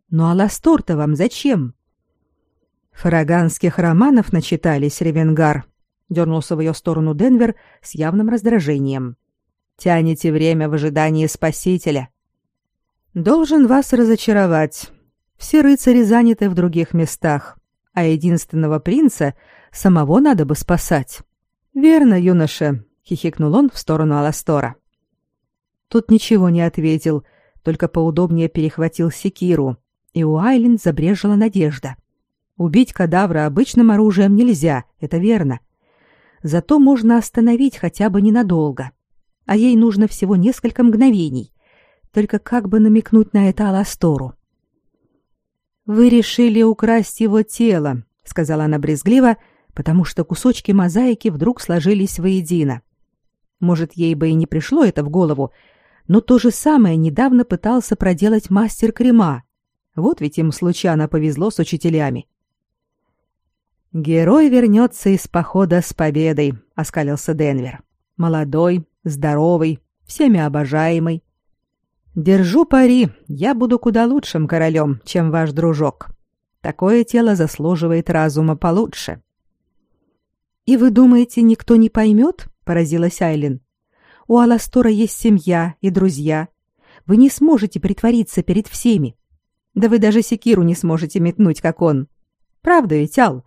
Ну а ластор-то вам зачем? Фараганских романов начитались, Ревенгар, дернулся в ее сторону Денвер с явным раздражением. Тянете время в ожидании спасителя. Должен вас разочаровать. Все рыцари заняты в других местах, а единственного принца самого надо бы спасать. Верно, юноша, хихикнул он в сторону Аластора. Тут ничего не ответил, только поудобнее перехватил секиру, и у Айлин забрежила надежда. — Убить кадавра обычным оружием нельзя, это верно. Зато можно остановить хотя бы ненадолго. А ей нужно всего несколько мгновений. Только как бы намекнуть на это Аластору? «Вы решили украсть его тело», — сказала она брезгливо, потому что кусочки мозаики вдруг сложились воедино. Может, ей бы и не пришло это в голову, но то же самое недавно пытался проделать мастер Крема. Вот ведь им случайно повезло с учителями. Герой вернется из похода с победой, оскалился Денвер. Молодой, здоровый, всеми обожаемый. Держу пари, я буду куда лучшим королем, чем ваш дружок. Такое тело заслуживает разума получше. «И вы думаете, никто не поймет?» — поразилась Айлин. «У Аластора есть семья и друзья. Вы не сможете притвориться перед всеми. Да вы даже секиру не сможете метнуть, как он. Правда ведь, Ал?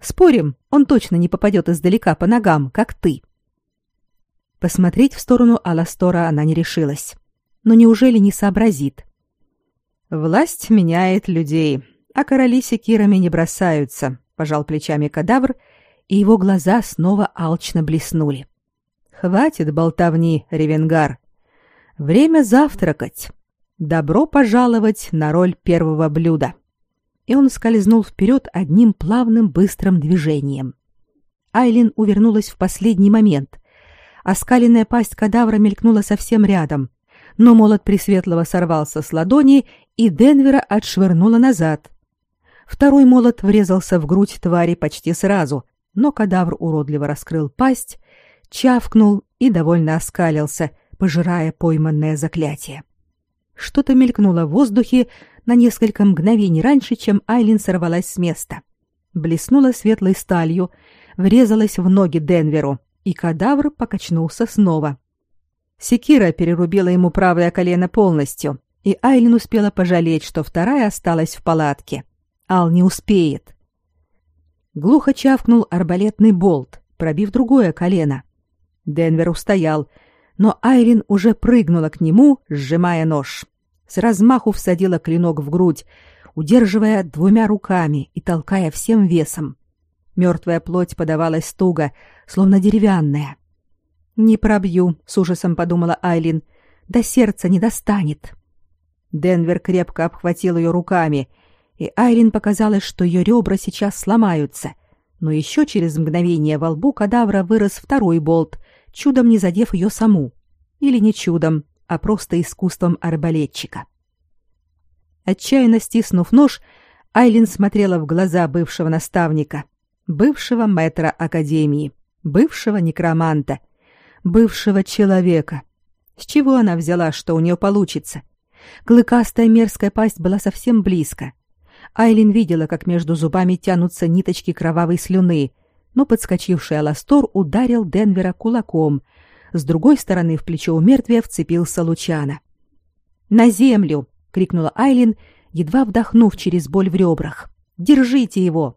Спорим, он точно не попадет издалека по ногам, как ты». Посмотреть в сторону Аластора она не решилась. Но неужели не сообразит? «Власть меняет людей, а короли секирами не бросаются», — пожал плечами кадавр, и его глаза снова алчно блеснули. «Хватит болтовни, Ревенгар. Время завтракать. Добро пожаловать на роль первого блюда». И он скользнул вперед одним плавным быстрым движением. Айлин увернулась в последний момент. Оскаленная пасть кадавра мелькнула совсем рядом, но молот Пресветлого сорвался с ладони, и Денвера отшвырнуло назад. Второй молот врезался в грудь твари почти сразу, но кадавр уродливо раскрыл пасть, чавкнул и довольно оскалился, пожирая пойманное заклятие. Что-то мелькнуло в воздухе на несколько мгновений раньше, чем Айлин сорвалась с места. Блеснула светлой сталью, врезалась в ноги Денверу, и кадавр покачнулся снова. Секира перерубила ему правое колено полностью, и Айлин успела пожалеть, что вторая осталась в палатке. Ал не успеет. Глухо чавкнул арбалетный болт, пробив другое колено. Денвер устоял, но Айрин уже прыгнула к нему, сжимая нож. С размаху всадила клинок в грудь, удерживая двумя руками и толкая всем весом. Мертвая плоть подавалась туго, словно деревянная. «Не пробью», — с ужасом подумала Айлин. «До сердца не достанет». Денвер крепко обхватил ее руками — и Айрин показалось, что ее ребра сейчас сломаются. Но еще через мгновение во лбу кадавра вырос второй болт, чудом не задев ее саму. Или не чудом, а просто искусством арбалетчика. Отчаянно стиснув нож, Айлин смотрела в глаза бывшего наставника, бывшего мэтра Академии, бывшего некроманта, бывшего человека. С чего она взяла, что у нее получится? Клыкастая мерзкая пасть была совсем близко. Айлин видела, как между зубами тянутся ниточки кровавой слюны, но подскочивший Аластор ударил Денвера кулаком. С другой стороны в плечо у мертвия вцепился Лучана. «На землю!» — крикнула Айлин, едва вдохнув через боль в ребрах. «Держите его!»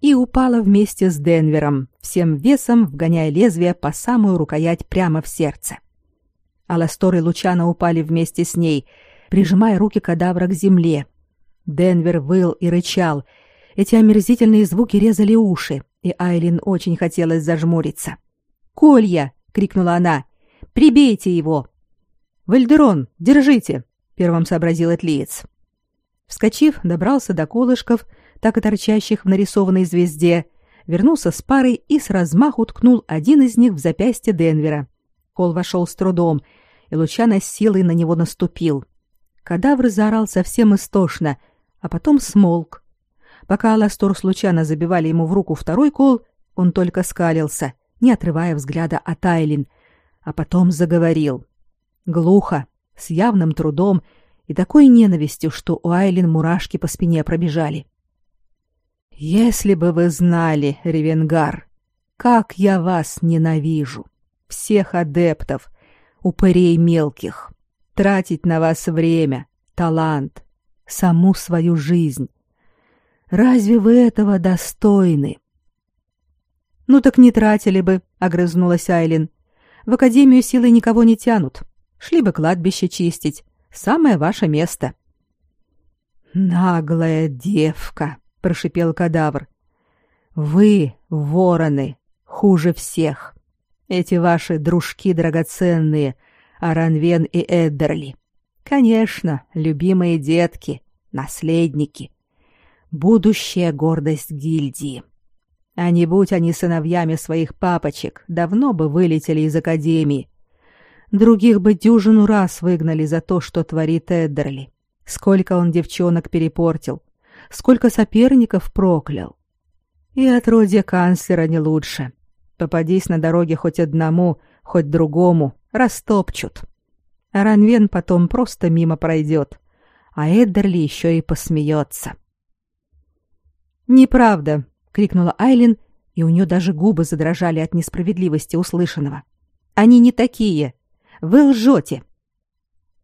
И упала вместе с Денвером, всем весом вгоняя лезвие по самую рукоять прямо в сердце. Аластор и Лучана упали вместе с ней, прижимая руки кадавра к земле, Денвер выл и рычал. Эти омерзительные звуки резали уши, и Айлин очень хотелось зажмуриться. «Колья!» — крикнула она. «Прибейте его!» «Вальдерон, держите!» — первым сообразил Этлиец. Вскочив, добрался до колышков, так и торчащих в нарисованной звезде, вернулся с парой и с размаху ткнул один из них в запястье Денвера. Кол вошел с трудом, и Лучано с силой на него наступил. Кадавр заорал совсем истошно, а потом смолк. Пока Аластор случайно забивали ему в руку второй кол, он только скалился, не отрывая взгляда от Айлин, а потом заговорил. Глухо, с явным трудом и такой ненавистью, что у Айлин мурашки по спине пробежали. «Если бы вы знали, Ревенгар, как я вас ненавижу, всех адептов, упырей мелких, тратить на вас время, талант, саму свою жизнь. Разве вы этого достойны? Ну так не тратили бы, огрызнулась Айлин. В академию силы никого не тянут. Шли бы кладбище чистить. Самое ваше место. Наглая девка, прошипел кадавр. Вы, вороны, хуже всех. Эти ваши дружки драгоценные, Аранвен и Эддерли. Конечно, любимые детки, наследники. Будущая гордость гильдии. А не будь они сыновьями своих папочек, давно бы вылетели из академии. Других бы дюжину раз выгнали за то, что творит Эддерли. Сколько он девчонок перепортил, сколько соперников проклял. И отродье канцлера не лучше. Попадись на дороге хоть одному, хоть другому, растопчут. А Ранвен потом просто мимо пройдет, а Эддерли еще и посмеется. «Неправда!» — крикнула Айлин и у нее даже губы задрожали от несправедливости услышанного. «Они не такие! Вы лжете!»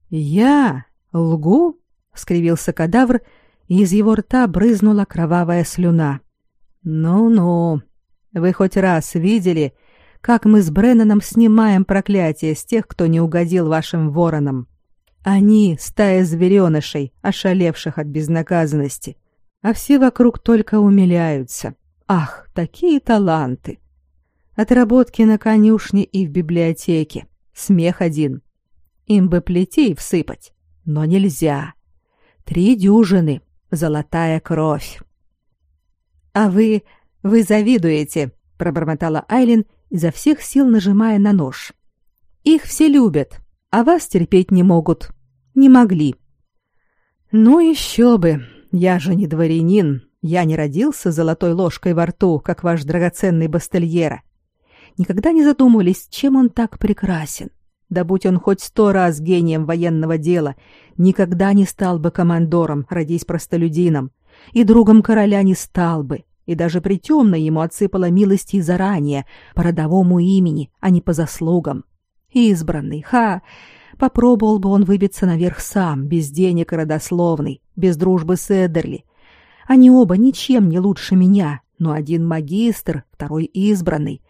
«Я лгу?» — скривился кадавр, и из его рта брызнула кровавая слюна. «Ну-ну, вы хоть раз видели, как мы с Бренноном снимаем проклятие с тех, кто не угодил вашим воронам? Они — стая зверенышей, ошалевших от безнаказанности, а все вокруг только умиляются. Ах, такие таланты! Отработки на конюшне и в библиотеке. Смех один. Им бы плетей всыпать, но нельзя. Три дюжины, золотая кровь. А вы, вы завидуете, пробормотала Айлин, изо всех сил нажимая на нож. Их все любят, а вас терпеть не могут. Не могли. Ну еще бы. Я же не дворянин, я не родился золотой ложкой во рту, как ваш драгоценный бастельера. Никогда не задумывались, чем он так прекрасен. Да будь он хоть сто раз гением военного дела, никогда не стал бы командором, родись простолюдином, и другом короля не стал бы, и даже при темной ему отсыпала милости заранее, по родовому имени, а не по заслугам. Избранный, ха! Попробовал бы он выбиться наверх сам, без денег и родословной, без дружбы с Эдерли, они оба ничем не лучше меня, но один магистр, второй избранный.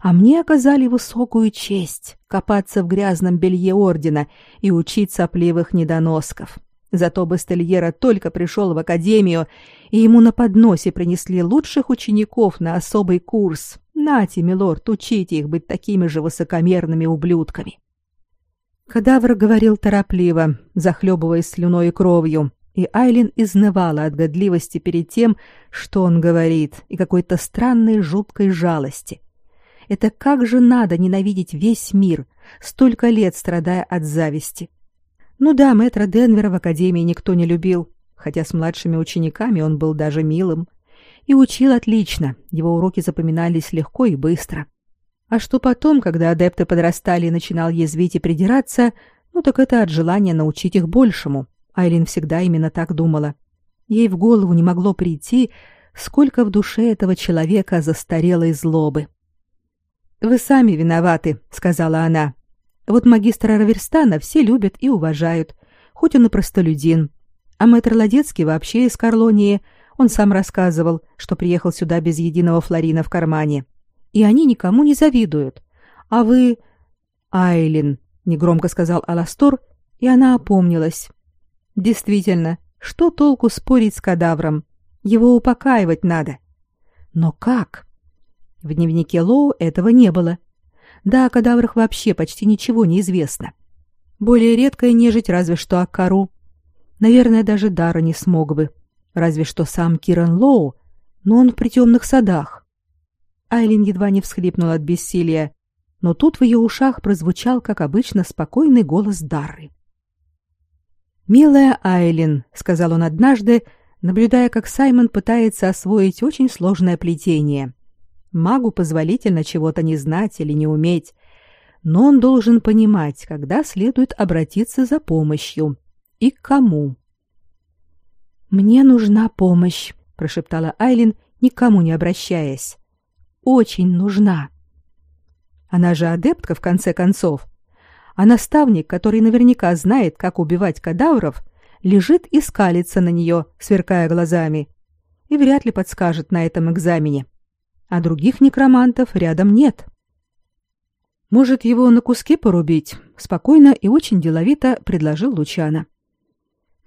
А мне оказали высокую честь копаться в грязном белье ордена и учить сопливых недоносков. Зато Бастельера только пришел в академию, и ему на подносе принесли лучших учеников на особый курс. Нате, милорд, учите их быть такими же высокомерными ублюдками. Кадавр говорил торопливо, захлебываясь слюной и кровью, и Айлин изнывала от годливости перед тем, что он говорит, и какой-то странной жуткой жалости. Это как же надо ненавидеть весь мир, столько лет страдая от зависти. Ну да, мэтра Денвера в академии никто не любил, хотя с младшими учениками он был даже милым. И учил отлично, его уроки запоминались легко и быстро. А что потом, когда адепты подрастали и начинал язвить и придираться, ну так это от желания научить их большему, Айлин всегда именно так думала. Ей в голову не могло прийти, сколько в душе этого человека застарелой злобы. «Вы сами виноваты», — сказала она. «Вот магистра Раверстана все любят и уважают, хоть он и простолюдин. А мэтр Ладецкий вообще из Карлонии, он сам рассказывал, что приехал сюда без единого флорина в кармане. И они никому не завидуют. А вы...» «Айлин», — негромко сказал Аластор, и она опомнилась. Действительно, что толку спорить с кадавром? Его упокаивать надо. Но как? В дневнике Лоу этого не было. Да, о кадаврах вообще почти ничего не известно. Более редкая нежить разве что Аккару. Наверное, даже Дара не смог бы. Разве что сам Киран Лоу, но он в притемных садах. Айлин едва не всхлипнула от бессилия, но тут в ее ушах прозвучал, как обычно, спокойный голос Дары. «Милая Айлин», — сказал он однажды, наблюдая, как Саймон пытается освоить очень сложное плетение. Магу позволительно чего-то не знать или не уметь, но он должен понимать, когда следует обратиться за помощью и к кому. «Мне нужна помощь», — прошептала Айлин, никому не обращаясь. «Очень нужна». Она же адептка, в конце концов а наставник, который наверняка знает, как убивать кадавров, лежит и скалится на нее, сверкая глазами, и вряд ли подскажет на этом экзамене. А других некромантов рядом нет. Может, его на куски порубить? Спокойно и очень деловито предложил Лучана.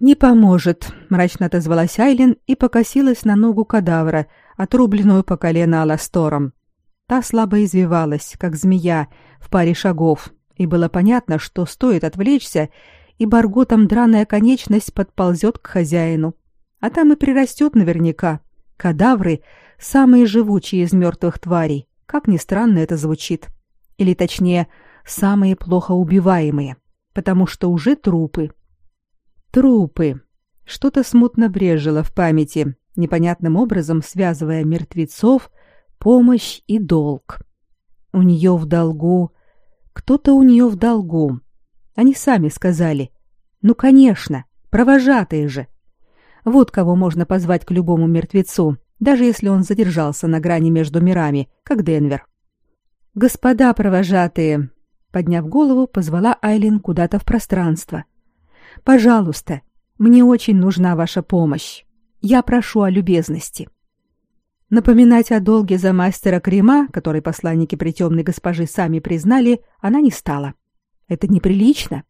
Не поможет, мрачно отозвалась Айлин и покосилась на ногу кадавра, отрубленную по колено аластором. Та слабо извивалась, как змея, в паре шагов, и было понятно, что стоит отвлечься, и барготом драная конечность подползет к хозяину. А там и прирастет наверняка. Кадавры — самые живучие из мертвых тварей, как ни странно это звучит. Или точнее, самые плохо убиваемые, потому что уже трупы. Трупы. Что-то смутно брежило в памяти, непонятным образом связывая мертвецов, помощь и долг. У нее в долгу кто-то у нее в долгу. Они сами сказали. Ну, конечно, провожатые же. Вот кого можно позвать к любому мертвецу, даже если он задержался на грани между мирами, как Денвер. «Господа провожатые!» Подняв голову, позвала Айлин куда-то в пространство. «Пожалуйста, мне очень нужна ваша помощь. Я прошу о любезности». Напоминать о долге за мастера Крема, который посланники притемной госпожи сами признали, она не стала. Это неприлично.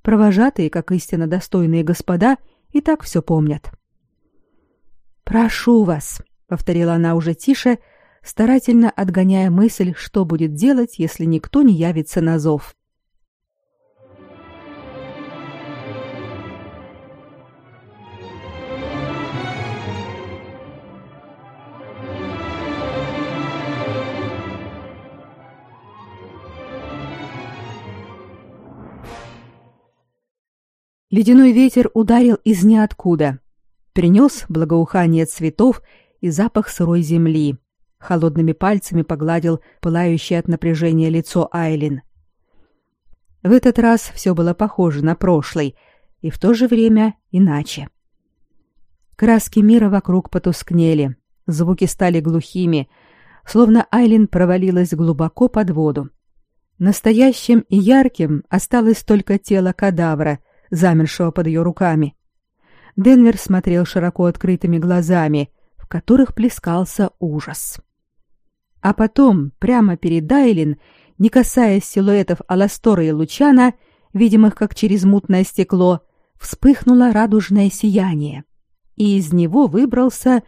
Провожатые, как истинно достойные господа, и так все помнят. «Прошу вас», — повторила она уже тише, старательно отгоняя мысль, что будет делать, если никто не явится на зов. Ледяной ветер ударил из ниоткуда. Принес благоухание цветов и запах сырой земли. Холодными пальцами погладил пылающее от напряжения лицо Айлин. В этот раз все было похоже на прошлый, и в то же время иначе. Краски мира вокруг потускнели, звуки стали глухими, словно Айлин провалилась глубоко под воду. Настоящим и ярким осталось только тело кадавра — замершего под ее руками. Денвер смотрел широко открытыми глазами, в которых плескался ужас. А потом, прямо перед Дайлин, не касаясь силуэтов Аластора и Лучана, видимых как через мутное стекло, вспыхнуло радужное сияние. И из него выбрался...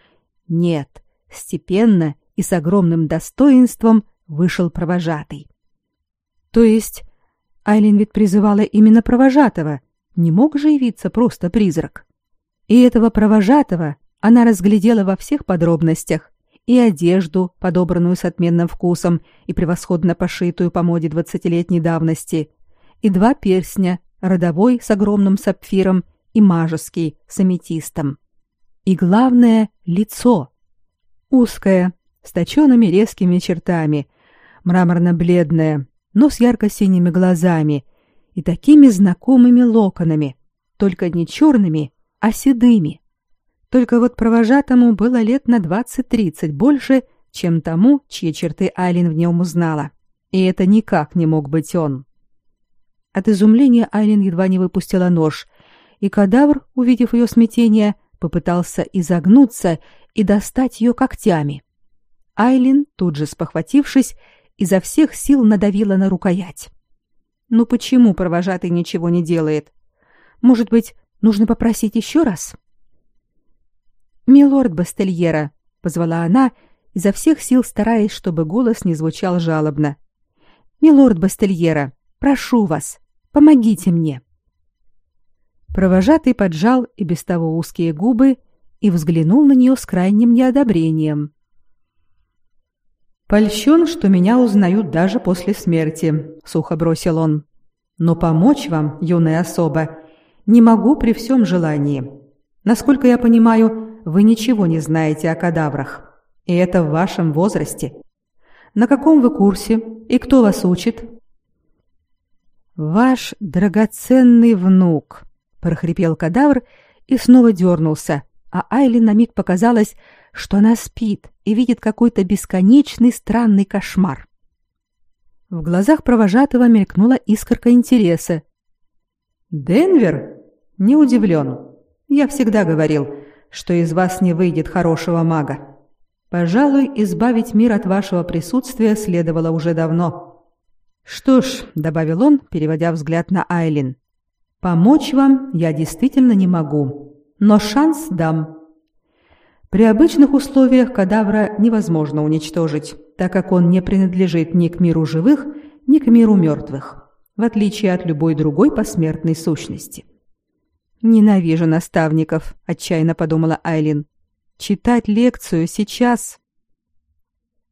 Нет, степенно и с огромным достоинством вышел провожатый. То есть Айлин ведь призывала именно провожатого, не мог же явиться просто призрак. И этого провожатого она разглядела во всех подробностях, и одежду, подобранную с отменным вкусом и превосходно пошитую по моде двадцатилетней давности, и два перстня, родовой с огромным сапфиром и мажеский с аметистом. И главное — лицо. Узкое, с точенными резкими чертами, мраморно-бледное, но с ярко-синими глазами и такими знакомыми локонами, только не черными, а седыми. Только вот провожатому было лет на двадцать-тридцать больше, чем тому, чьи черты Айлин в нем узнала. И это никак не мог быть он. От изумления Айлин едва не выпустила нож, и кадавр, увидев ее смятение, попытался изогнуться и достать ее когтями. Айлин, тут же спохватившись, изо всех сил надавила на рукоять. Ну почему провожатый ничего не делает? Может быть, нужно попросить еще раз? Милорд Бастельера, позвала она, изо всех сил стараясь, чтобы голос не звучал жалобно. Милорд Бастельера, прошу вас, помогите мне. Провожатый поджал и без того узкие губы и взглянул на нее с крайним неодобрением. «Польщен, что меня узнают даже после смерти», — сухо бросил он. «Но помочь вам, юная особа, не могу при всем желании. Насколько я понимаю, вы ничего не знаете о кадаврах. И это в вашем возрасте. На каком вы курсе и кто вас учит?» «Ваш драгоценный внук», — прохрипел кадавр и снова дернулся, а Айли на миг показалось, что она спит и видит какой-то бесконечный странный кошмар. В глазах провожатого мелькнула искорка интереса. «Денвер? Не удивлен. Я всегда говорил, что из вас не выйдет хорошего мага. Пожалуй, избавить мир от вашего присутствия следовало уже давно. Что ж, добавил он, переводя взгляд на Айлин. Помочь вам я действительно не могу, но шанс дам. При обычных условиях кадавра невозможно уничтожить, так как он не принадлежит ни к миру живых, ни к миру мертвых, в отличие от любой другой посмертной сущности. «Ненавижу наставников», — отчаянно подумала Айлин. «Читать лекцию сейчас...»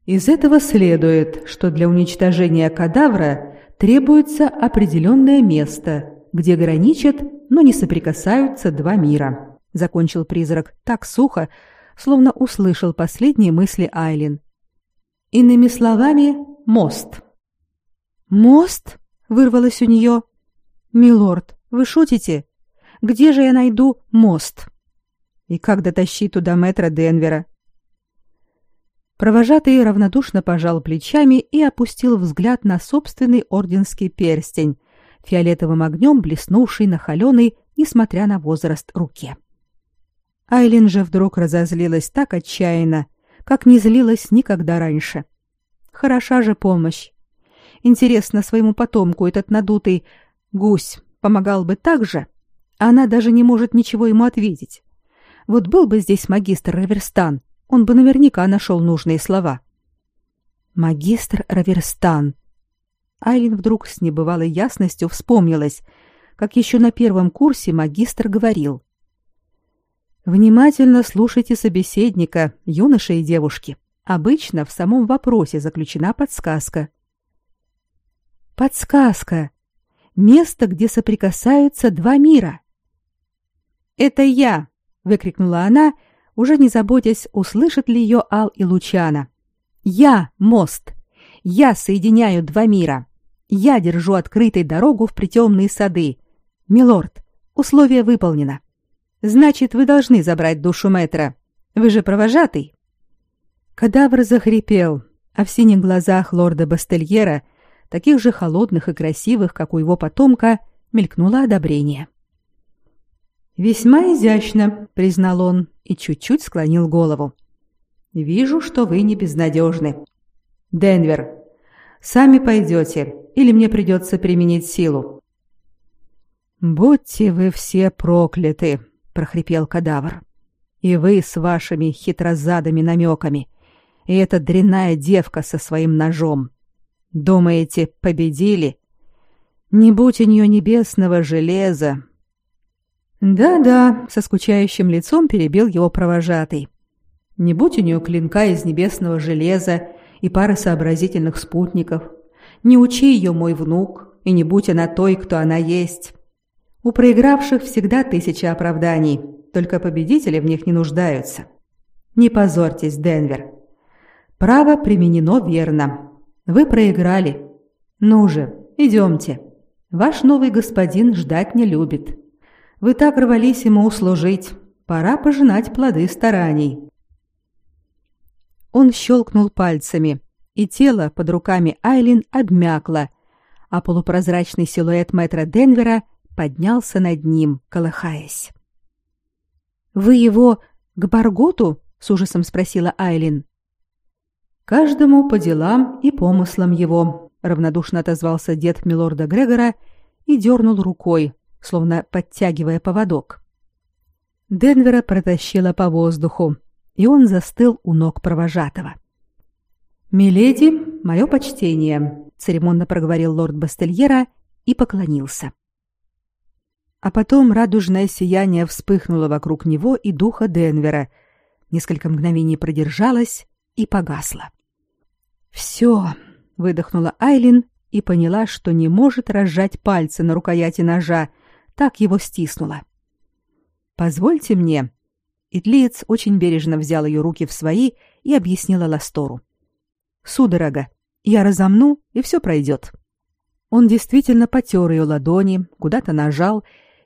Из этого следует, что для уничтожения кадавра требуется определенное место, где граничат, но не соприкасаются два мира. Закончил призрак так сухо, словно услышал последние мысли Айлин. Иными словами, мост. «Мост?» — вырвалось у нее. «Милорд, вы шутите? Где же я найду мост?» «И как дотащить туда мэтра Денвера?» Провожатый равнодушно пожал плечами и опустил взгляд на собственный орденский перстень, фиолетовым огнем блеснувший на холеной, несмотря на возраст, руке. Айлин же вдруг разозлилась так отчаянно, как не злилась никогда раньше. Хороша же помощь. Интересно, своему потомку этот надутый гусь помогал бы так же? Она даже не может ничего ему ответить. Вот был бы здесь магистр Раверстан, он бы наверняка нашел нужные слова. Магистр Раверстан. Айлин вдруг с небывалой ясностью вспомнилась, как еще на первом курсе магистр говорил. «Внимательно слушайте собеседника, юноши и девушки. Обычно в самом вопросе заключена подсказка». «Подсказка. Место, где соприкасаются два мира». «Это я!» — выкрикнула она, уже не заботясь, услышит ли ее Ал и Лучана. «Я — мост! Я соединяю два мира! Я держу открытой дорогу в притемные сады! Милорд, условие выполнено! Значит, вы должны забрать душу мэтра. Вы же провожатый!» Кадавр захрипел, а в синих глазах лорда Бастельера, таких же холодных и красивых, как у его потомка, мелькнуло одобрение. «Весьма изящно», — признал он и чуть-чуть склонил голову. «Вижу, что вы не безнадежны. Денвер, сами пойдете, или мне придется применить силу?» «Будьте вы все прокляты», — прохрипел кадавр. «И вы с вашими хитрозадыми намеками, и эта дрянная девка со своим ножом. Думаете, победили? Не будь у нее небесного железа, «Да-да», — со скучающим лицом перебил его провожатый. «Не будь у нее клинка из небесного железа и пары сообразительных спутников. Не учи ее, мой внук, и не будь она той, кто она есть. У проигравших всегда тысяча оправданий, только победители в них не нуждаются. Не позорьтесь, Денвер. Право применено верно. Вы проиграли. Ну же, идемте. Ваш новый господин ждать не любит». Вы так рвались ему услужить. Пора пожинать плоды стараний. Он щелкнул пальцами, и тело под руками Айлин обмякло, а полупрозрачный силуэт мэтра Денвера поднялся над ним, колыхаясь. «Вы его к Барготу?» — с ужасом спросила Айлин. «Каждому по делам и помыслам его», — равнодушно отозвался дед милорда Грегора и дернул рукой, словно подтягивая поводок. Денвера протащила по воздуху, и он застыл у ног провожатого. «Миледи, мое почтение», — церемонно проговорил лорд Бастельера и поклонился. А потом радужное сияние вспыхнуло вокруг него и духа Денвера, несколько мгновений продержалось и погасло. «Все», — выдохнула Айлин и поняла, что не может разжать пальцы на рукояти ножа, так его стиснуло. «Позвольте мне». Итлиец очень бережно взял ее руки в свои и объяснил Ластору. «Судорога, я разомну, и все пройдет». Он действительно потер ее ладони, куда-то нажал,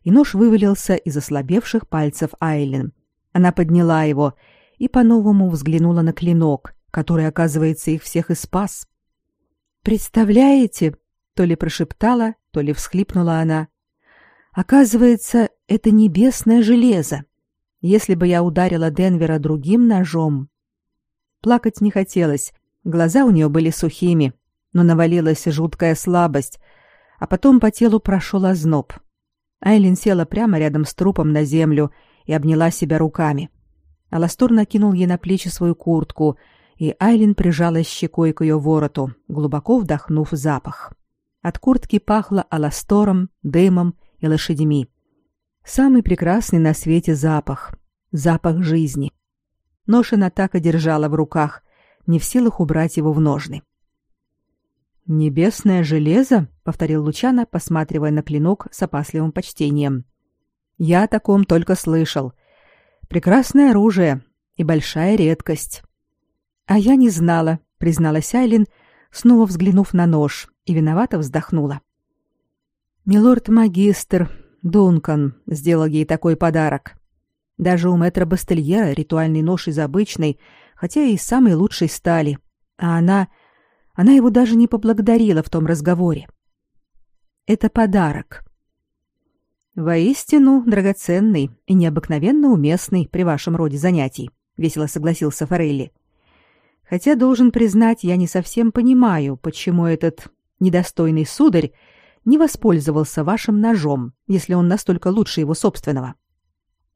и нож вывалился из ослабевших пальцев Айлин. Она подняла его и по-новому взглянула на клинок, который, оказывается, их всех и спас. «Представляете?» — то ли прошептала, то ли всхлипнула она. Оказывается, это небесное железо. Если бы я ударила Денвера другим ножом... Плакать не хотелось, глаза у нее были сухими, но навалилась жуткая слабость, а потом по телу прошел озноб. Айлин села прямо рядом с трупом на землю и обняла себя руками. Аластор накинул ей на плечи свою куртку, и Айлин прижалась щекой к ее вороту, глубоко вдохнув запах. От куртки пахло аластором, дымом и лошадьми. Самый прекрасный на свете запах. Запах жизни. Нож она так и держала в руках, не в силах убрать его в ножны. «Небесное железо?» — повторил Лучана, посматривая на клинок с опасливым почтением. «Я о таком только слышал. Прекрасное оружие и большая редкость». «А я не знала», — призналась Айлин, снова взглянув на нож, и виновато вздохнула. Милорд-магистр Дункан сделал ей такой подарок. Даже у мэтра Бастельера ритуальный нож из обычной хотя и из самой лучшей стали. А она... Она его даже не поблагодарила в том разговоре. Это подарок. Воистину драгоценный и необыкновенно уместный при вашем роде занятий, весело согласился Форелли. Хотя должен признать, я не совсем понимаю, почему этот недостойный сударь не воспользовался вашим ножом, если он настолько лучше его собственного.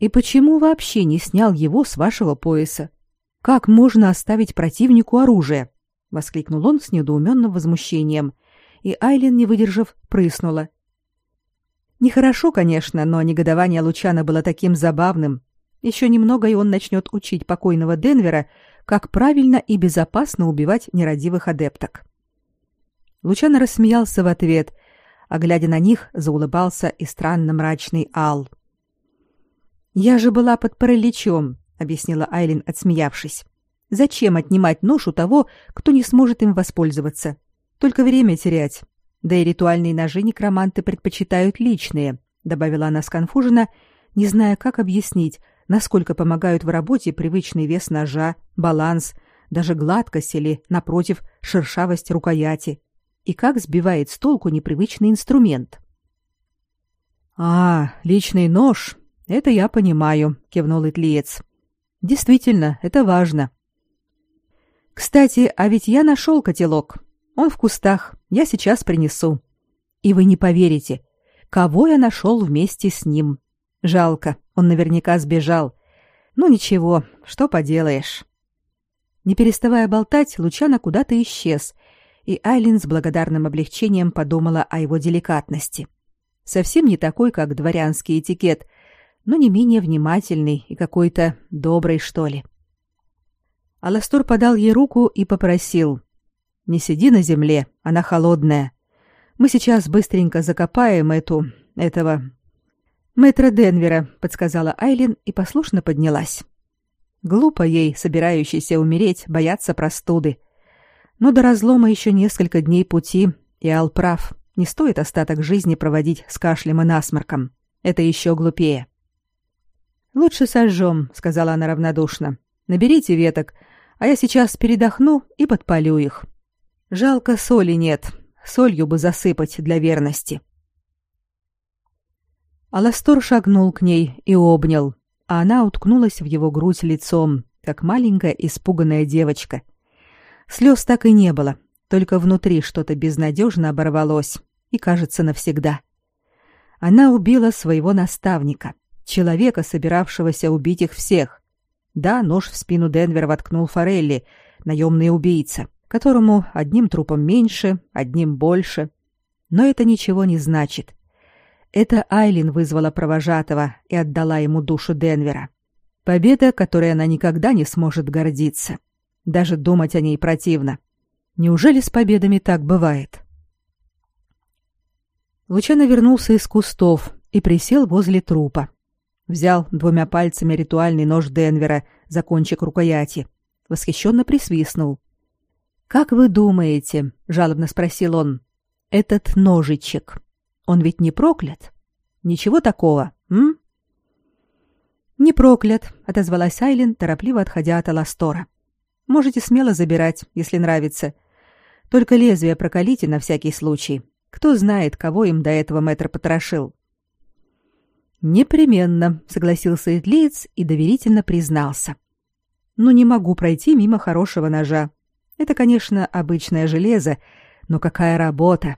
И почему вообще не снял его с вашего пояса? Как можно оставить противнику оружие? воскликнул он с недоуменным возмущением, и Айлин, не выдержав, прыснула. Нехорошо, конечно, но негодование Лучана было таким забавным. Еще немного, и он начнет учить покойного Денвера, как правильно и безопасно убивать нерадивых адепток. Лучано рассмеялся в ответ, а глядя на них, заулыбался и странно мрачный Ал. «Я же была под параличом», — объяснила Айлин, отсмеявшись. «Зачем отнимать нож у того, кто не сможет им воспользоваться? Только время терять. Да и ритуальные ножи некроманты предпочитают личные», — добавила она сконфуженно, не зная, как объяснить, насколько помогают в работе привычный вес ножа, баланс, даже гладкость или, напротив, шершавость рукояти, и как сбивает с толку непривычный инструмент. «А, личный нож это я понимаю, кивнул Итлиец. Действительно, это важно. Кстати, а ведь я нашел котелок. Он в кустах. Я сейчас принесу. И вы не поверите, кого я нашел вместе с ним. Жалко, он наверняка сбежал. Ну ничего, что поделаешь. Не переставая болтать, Лучано куда-то исчез, и Айлин с благодарным облегчением подумала о его деликатности. Совсем не такой, как дворянский этикет — но не менее внимательный и какой-то добрый, что ли. Аластор подал ей руку и попросил. «Не сиди на земле, она холодная. Мы сейчас быстренько закопаем эту... этого...» «Мэтра Денвера», — подсказала Айлин и послушно поднялась. Глупо ей, собирающейся умереть, бояться простуды. Но до разлома еще несколько дней пути, и Ал прав. Не стоит остаток жизни проводить с кашлем и насморком. Это еще глупее. Лучше сожжем, сказала она равнодушно. Наберите веток, а я сейчас передохну и подпалю их. Жалко соли нет. Солью бы засыпать для верности. Аластор шагнул к ней и обнял, а она уткнулась в его грудь лицом, как маленькая испуганная девочка. Слез так и не было, только внутри что-то безнадежно оборвалось, и, кажется, навсегда. Она убила своего наставника человека, собиравшегося убить их всех. Да, нож в спину Денвер воткнул Форелли, наемный убийца, которому одним трупом меньше, одним больше. Но это ничего не значит. Это Айлин вызвала провожатого и отдала ему душу Денвера. Победа, которой она никогда не сможет гордиться. Даже думать о ней противно. Неужели с победами так бывает? Лучано вернулся из кустов и присел возле трупа взял двумя пальцами ритуальный нож Денвера за кончик рукояти, восхищенно присвистнул. «Как вы думаете?» — жалобно спросил он. «Этот ножичек, он ведь не проклят? Ничего такого, м?» «Не проклят», — отозвалась Айлин, торопливо отходя от Аластора. «Можете смело забирать, если нравится. Только лезвие прокалите на всякий случай. Кто знает, кого им до этого мэтр потрошил». Непременно, согласился Итлиец и доверительно признался. Но не могу пройти мимо хорошего ножа. Это, конечно, обычное железо, но какая работа.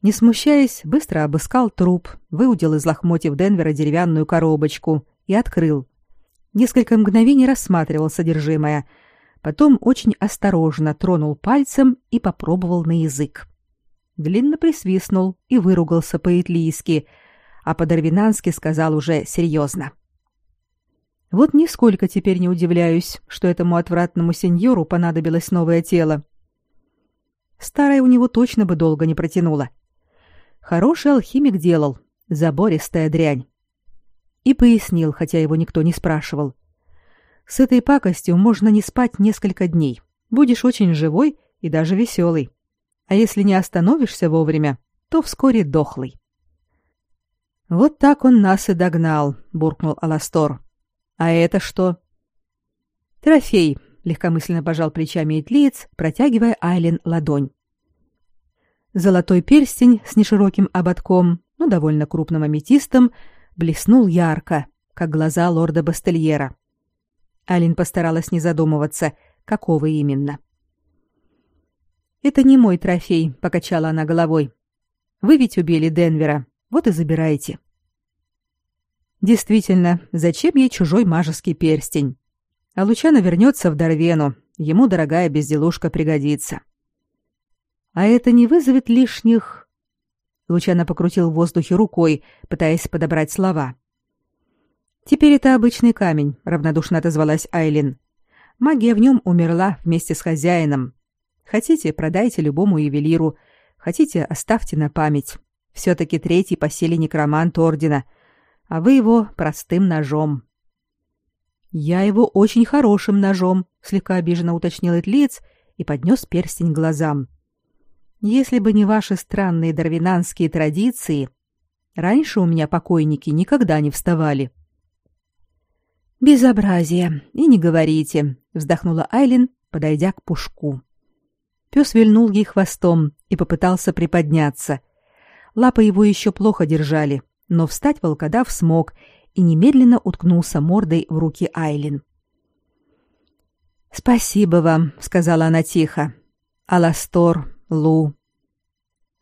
Не смущаясь, быстро обыскал труп, выудил из лохмотьев Денвера деревянную коробочку и открыл. Несколько мгновений рассматривал содержимое, потом очень осторожно тронул пальцем и попробовал на язык. Длинно присвистнул и выругался по-итлийски — а по-дарвинански сказал уже серьезно. Вот нисколько теперь не удивляюсь, что этому отвратному сеньору понадобилось новое тело. Старое у него точно бы долго не протянуло. Хороший алхимик делал, забористая дрянь. И пояснил, хотя его никто не спрашивал. С этой пакостью можно не спать несколько дней. Будешь очень живой и даже веселый. А если не остановишься вовремя, то вскоре дохлый. Вот так он нас и догнал, буркнул Аластор. А это что? Трофей, легкомысленно пожал плечами Итлиец, протягивая Айлен ладонь. Золотой перстень с нешироким ободком, но довольно крупным аметистом, блеснул ярко, как глаза лорда Бастельера. Алин постаралась не задумываться, какого именно. «Это не мой трофей», — покачала она головой. «Вы ведь убили Денвера, вот и забирайте». Действительно, зачем ей чужой мажеский перстень? А Лучано вернется в Дарвену, ему дорогая безделушка пригодится. А это не вызовет лишних... Лучано покрутил в воздухе рукой, пытаясь подобрать слова. «Теперь это обычный камень», — равнодушно отозвалась Айлин. «Магия в нем умерла вместе с хозяином. Хотите, продайте любому ювелиру. Хотите, оставьте на память. Все-таки третий по силе некромант Ордена, а вы его простым ножом». «Я его очень хорошим ножом», — слегка обиженно уточнил Этлиц и поднес перстень глазам. «Если бы не ваши странные дарвинанские традиции, раньше у меня покойники никогда не вставали». «Безобразие! И не говорите!» — вздохнула Айлин, подойдя к пушку. Пес вильнул ей хвостом и попытался приподняться. Лапы его еще плохо держали, но встать волкодав смог и немедленно уткнулся мордой в руки Айлин. «Спасибо вам», — сказала она тихо. «Аластор, Лу».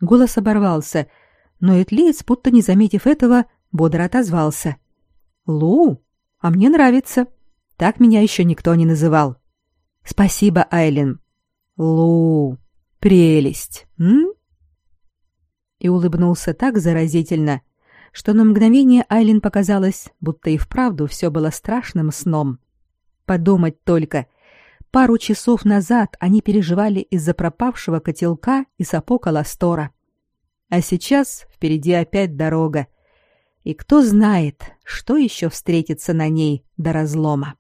Голос оборвался, но Этлиец, будто не заметив этого, бодро отозвался. «Лу?» А мне нравится. Так меня еще никто не называл. Спасибо, Айлин. Лу, прелесть. М? И улыбнулся так заразительно, что на мгновение Айлин показалось, будто и вправду все было страшным сном. Подумать только, пару часов назад они переживали из-за пропавшего котелка и сапог Аластора. А сейчас впереди опять дорога, и кто знает, что еще встретится на ней до разлома.